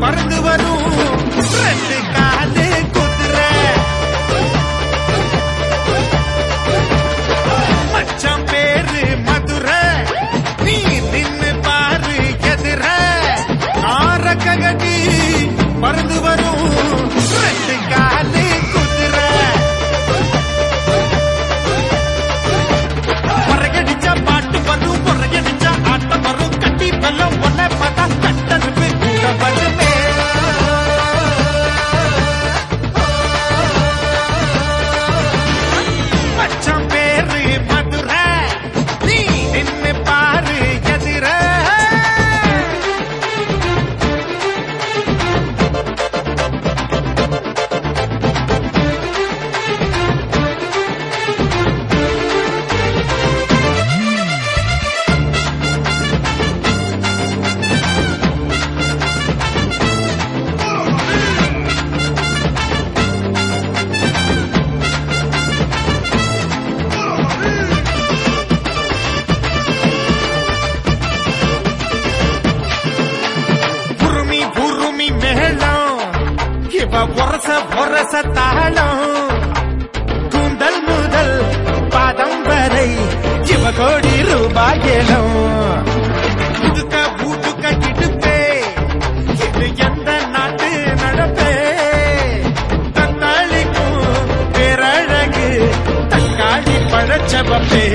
Barret இவ பொரச பொரச தாளம். கூந்தல் முதல் பாதம் வரை இவ கோடி ரூபாய் ஏலம். இதுக்க பூட்டுக்க கிட்டுப்பே இது எந்த நாட்டு நடப்பே? தக்காளிக்கும் பேரழகு தக்காளி பழச்சவப்பே.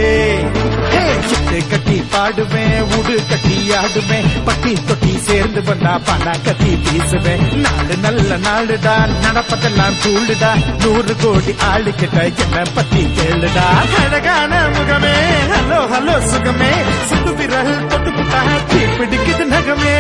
பாடுவேன் உடு கட்டி ஆடுவேன். பட்டி தொட்டி சேர்ந்து வந்தா பணா கத்தி பேசுவேன் நாலு நல்ல நாளுடா நடப்பதெல்லாம் கூடுடா நூறு கோடி ஆளு கிட்ட என்ன பத்தி கேளுடா. அழகான முகமே ஹலோ ஹலோ சுகமே. சிந்து விரல் தொட்டு புட்டா பிடிக்குது நகமே.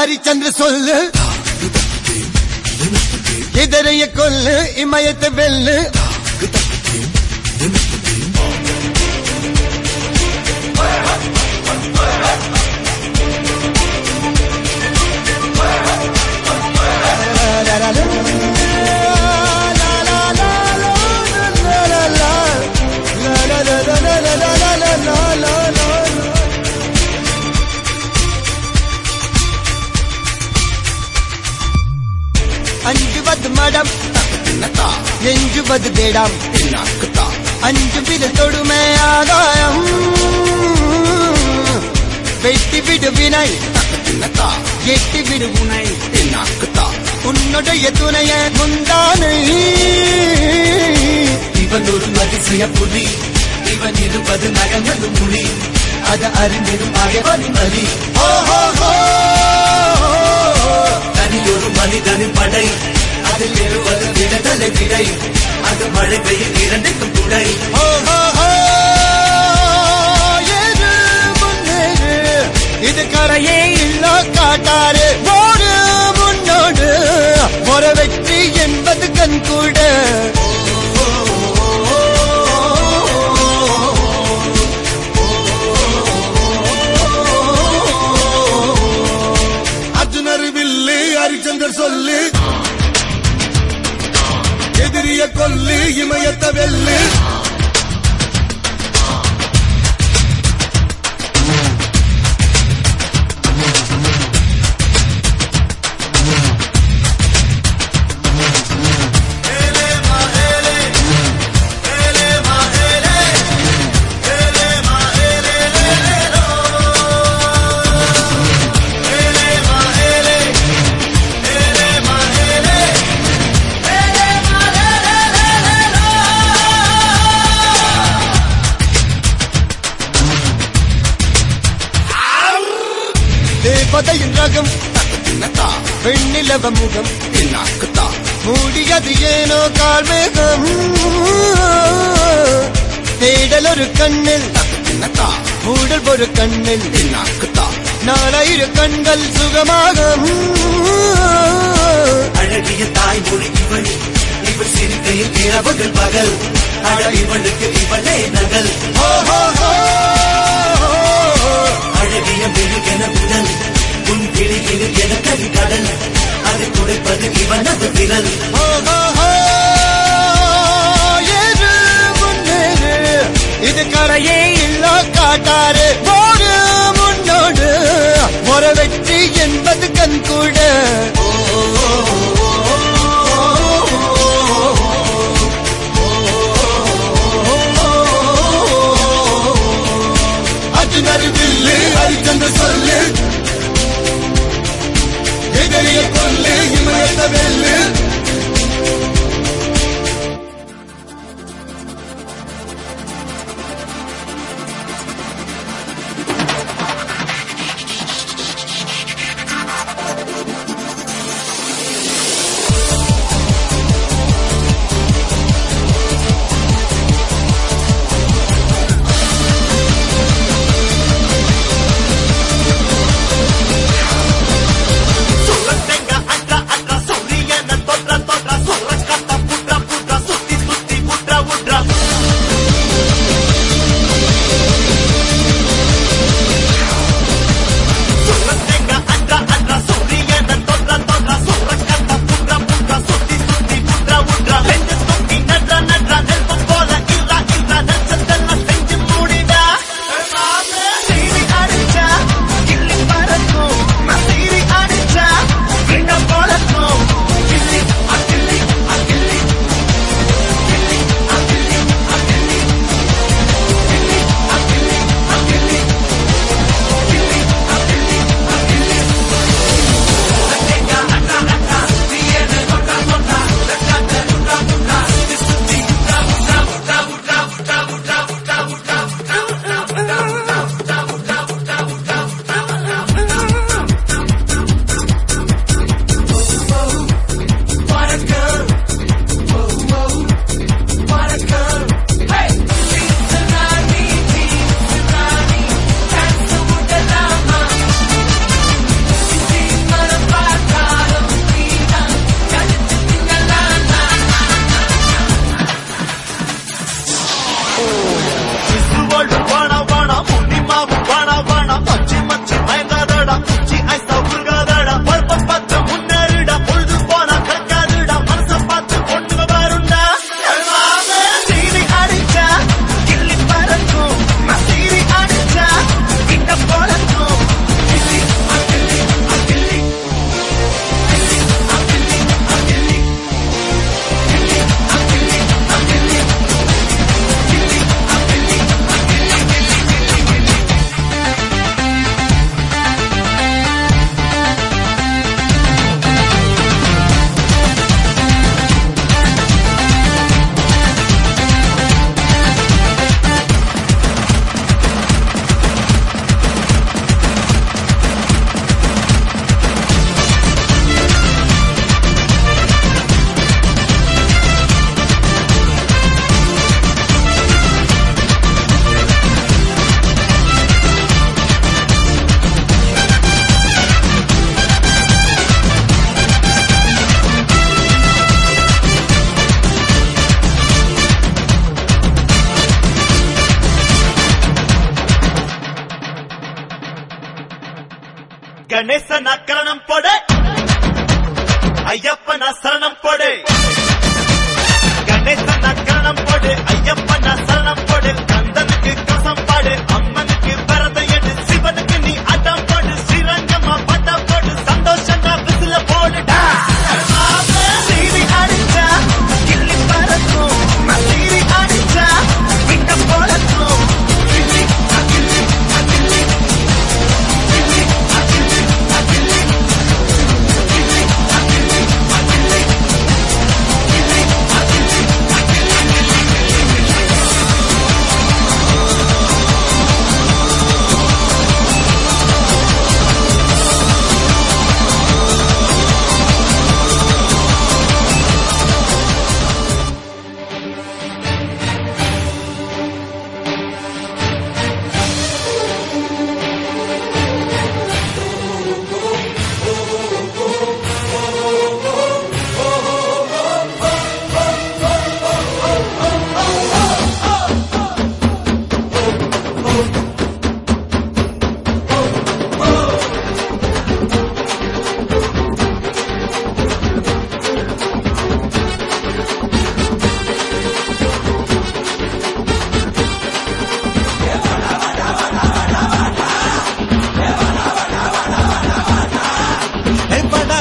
ஹரிச்சந்திர சொல்லு. எதிரைய கொல்லு இமயத்தை வெல்லு. அஞ்சு பது தேடாம் அஞ்சு பிதத்தோடு ஆதாயம். வெட்டி விடு வினை. எட்டி விடு உனை. உன்னுடைய துணைய முந்தானை. இவன் ஒரு அதிசய புலி. இவன் இருப்பது நகர்ந்தது புலி அது அறிந்திடும் அகவன் மதி. தனி ஒரு மனிதனின் படை. அது பெறுவது விடுதலை விடை அது மழை பெய்யும் இரண்டுக்கும் துணை. இது கரையே இல்லா காட்டாரு ஓடு முன்னோடு. ஒரு வெற்றி என்பது கண் கூட. சிறிய கொல்லி இமயத்த வெள்ளி. ரகம் வெண்ணிலவ முகம். மூடியது ஏனோ கார்மேகம் தேடல் ஒரு கண்ணில். மூடல் ஒரு கண்ணில். நாலாயிர கண்கள் சுகமாக அழகிய தாய்மொழி இவள். இவள் சிரிக்கையில் இரவுகள் பகல். அழ இவளுக்கு இவளே நகல். அழகிய மெழுகென உடல் உன் கிளியில் என கவி கடல் அதை துடைப்பது இவனது விரல் இது கரையே இல்லா காட்டாரு போடு முன்னோடு. முறை வெற்றி என்பது கண் கூட. அர்ஜுனர் வில்லு ஹரிச்சந்தர் சொல்லு. எதிரிய கொல்லு இமயத்த வெல்லு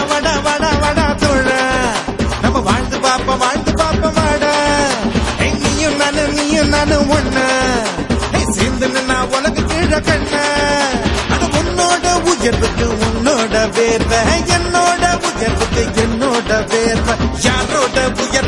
வட வட வட தோழ. நம்ம வாழ்ந்து பாப்போம் வாழ்ந்து பாப்போம் வாட. நீயும் நானு நீயும் நானு ஒண்ணு. சேர்ந்து நின்னா உலக கீழே கண்ண. அது உன்னோட உயர்வுக்கு உன்னோட வேர்வை. என்னோட உயர்வுக்கு என்னோட வேர்வை. யாரோட உயர்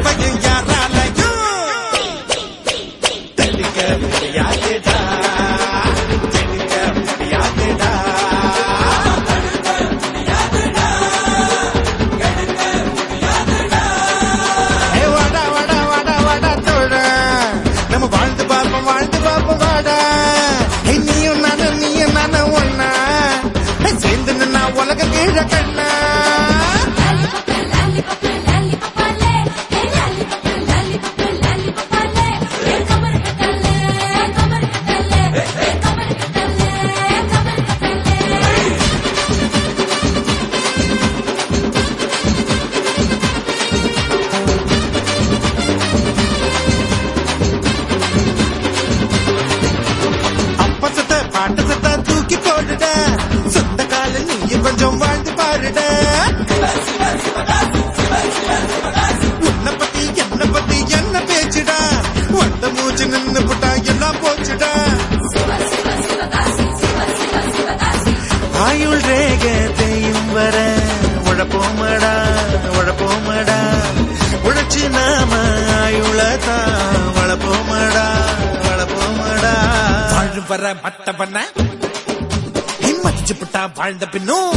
அத்த பண்ண ஹிம்மதிச்சு புட்டா வாழ்ந்த பின்னும்.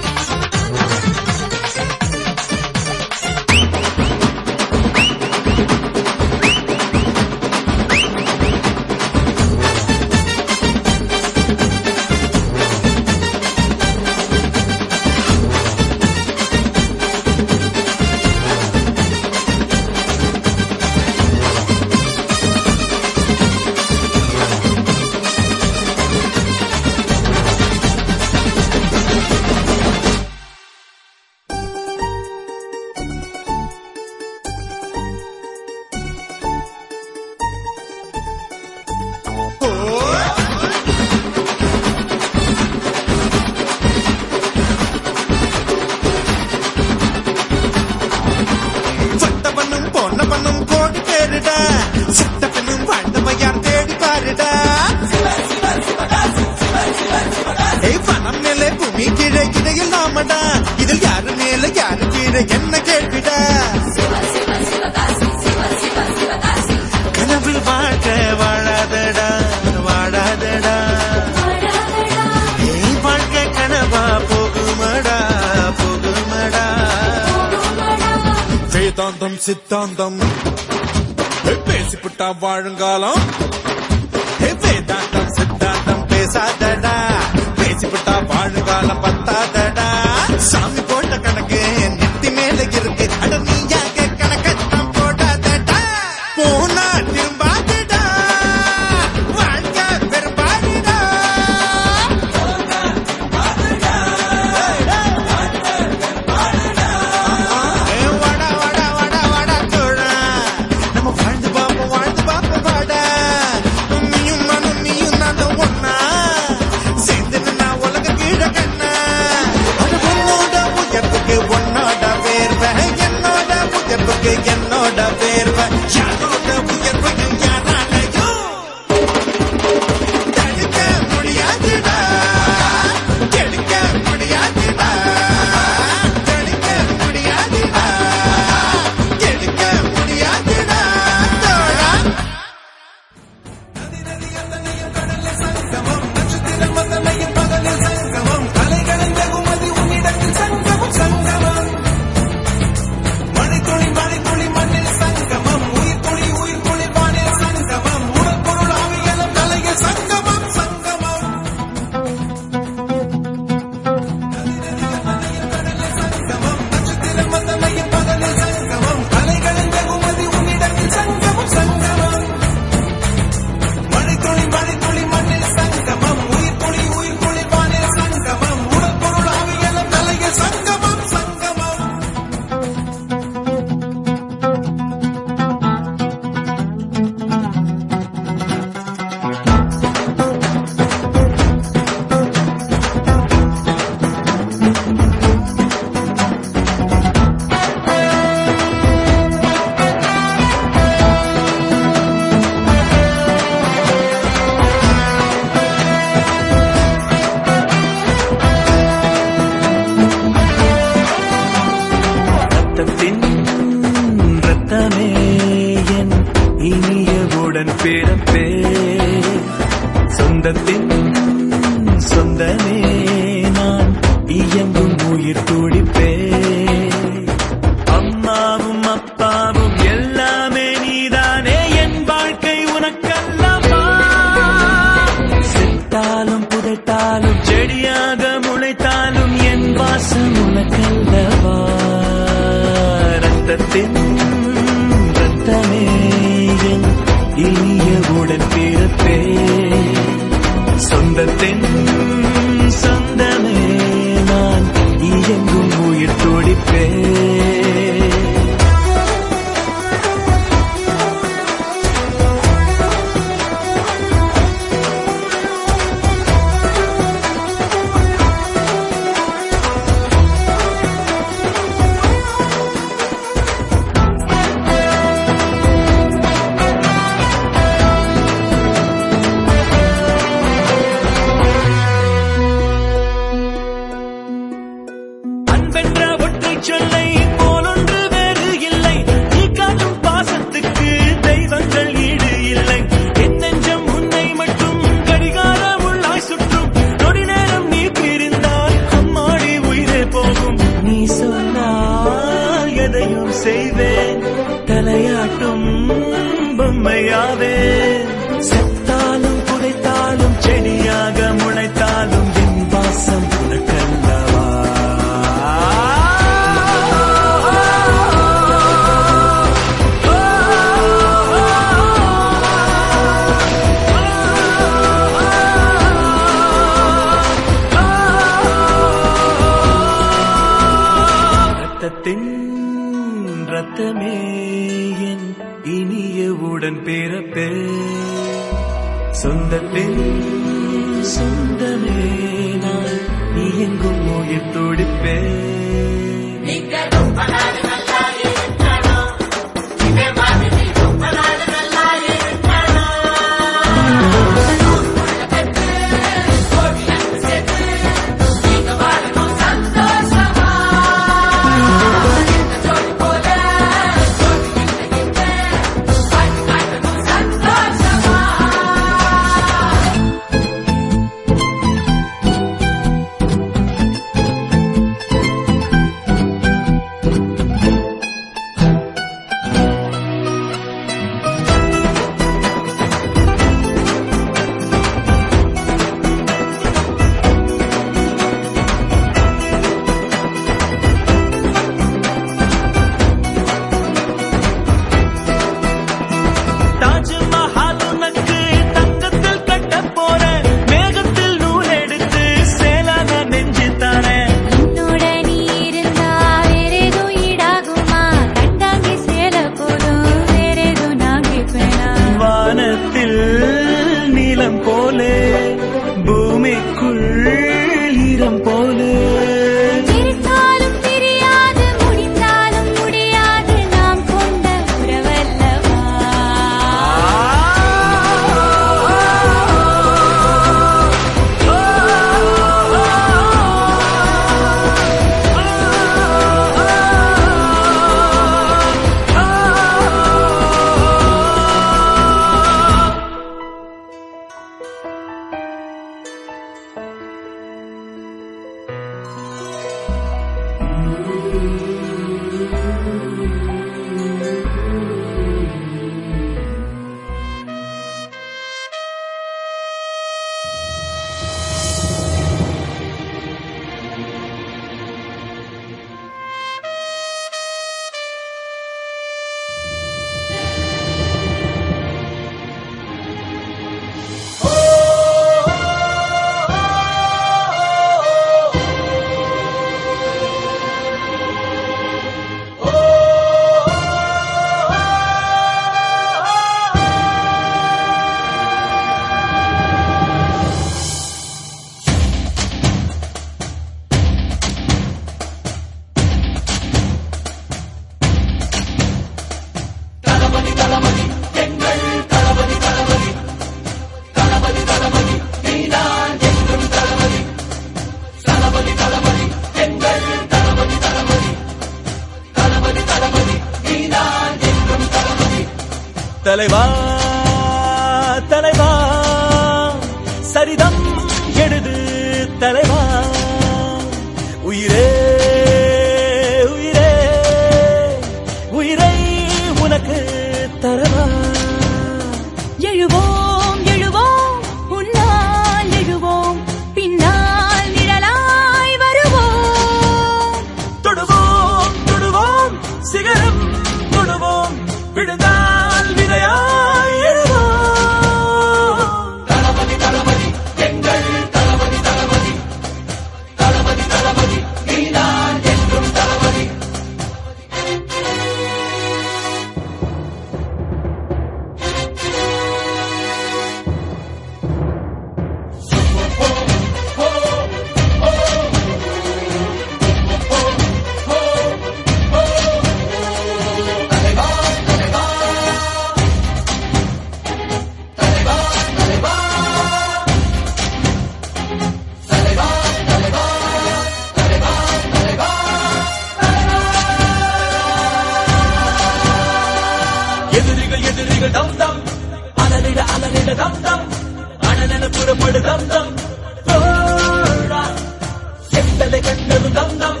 ஒரு தந்தம்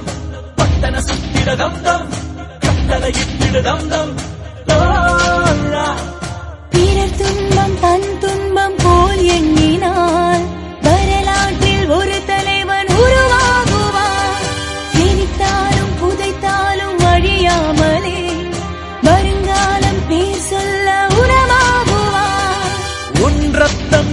பட்டன சுத்திர தந்தம் கட்டளை இட்டிட தந்தம் பிறர் துன்பம் தன் துன்பம் போல் எண்ணினார் வரலாற்றில் ஒரு தலைவன் உருவாகுவார் சிரித்தாலும் புதைத்தாலும் வழியாமலே வருங்காலம் பேர் சொல்ல உணவாகுவார் உன் ரத்தம்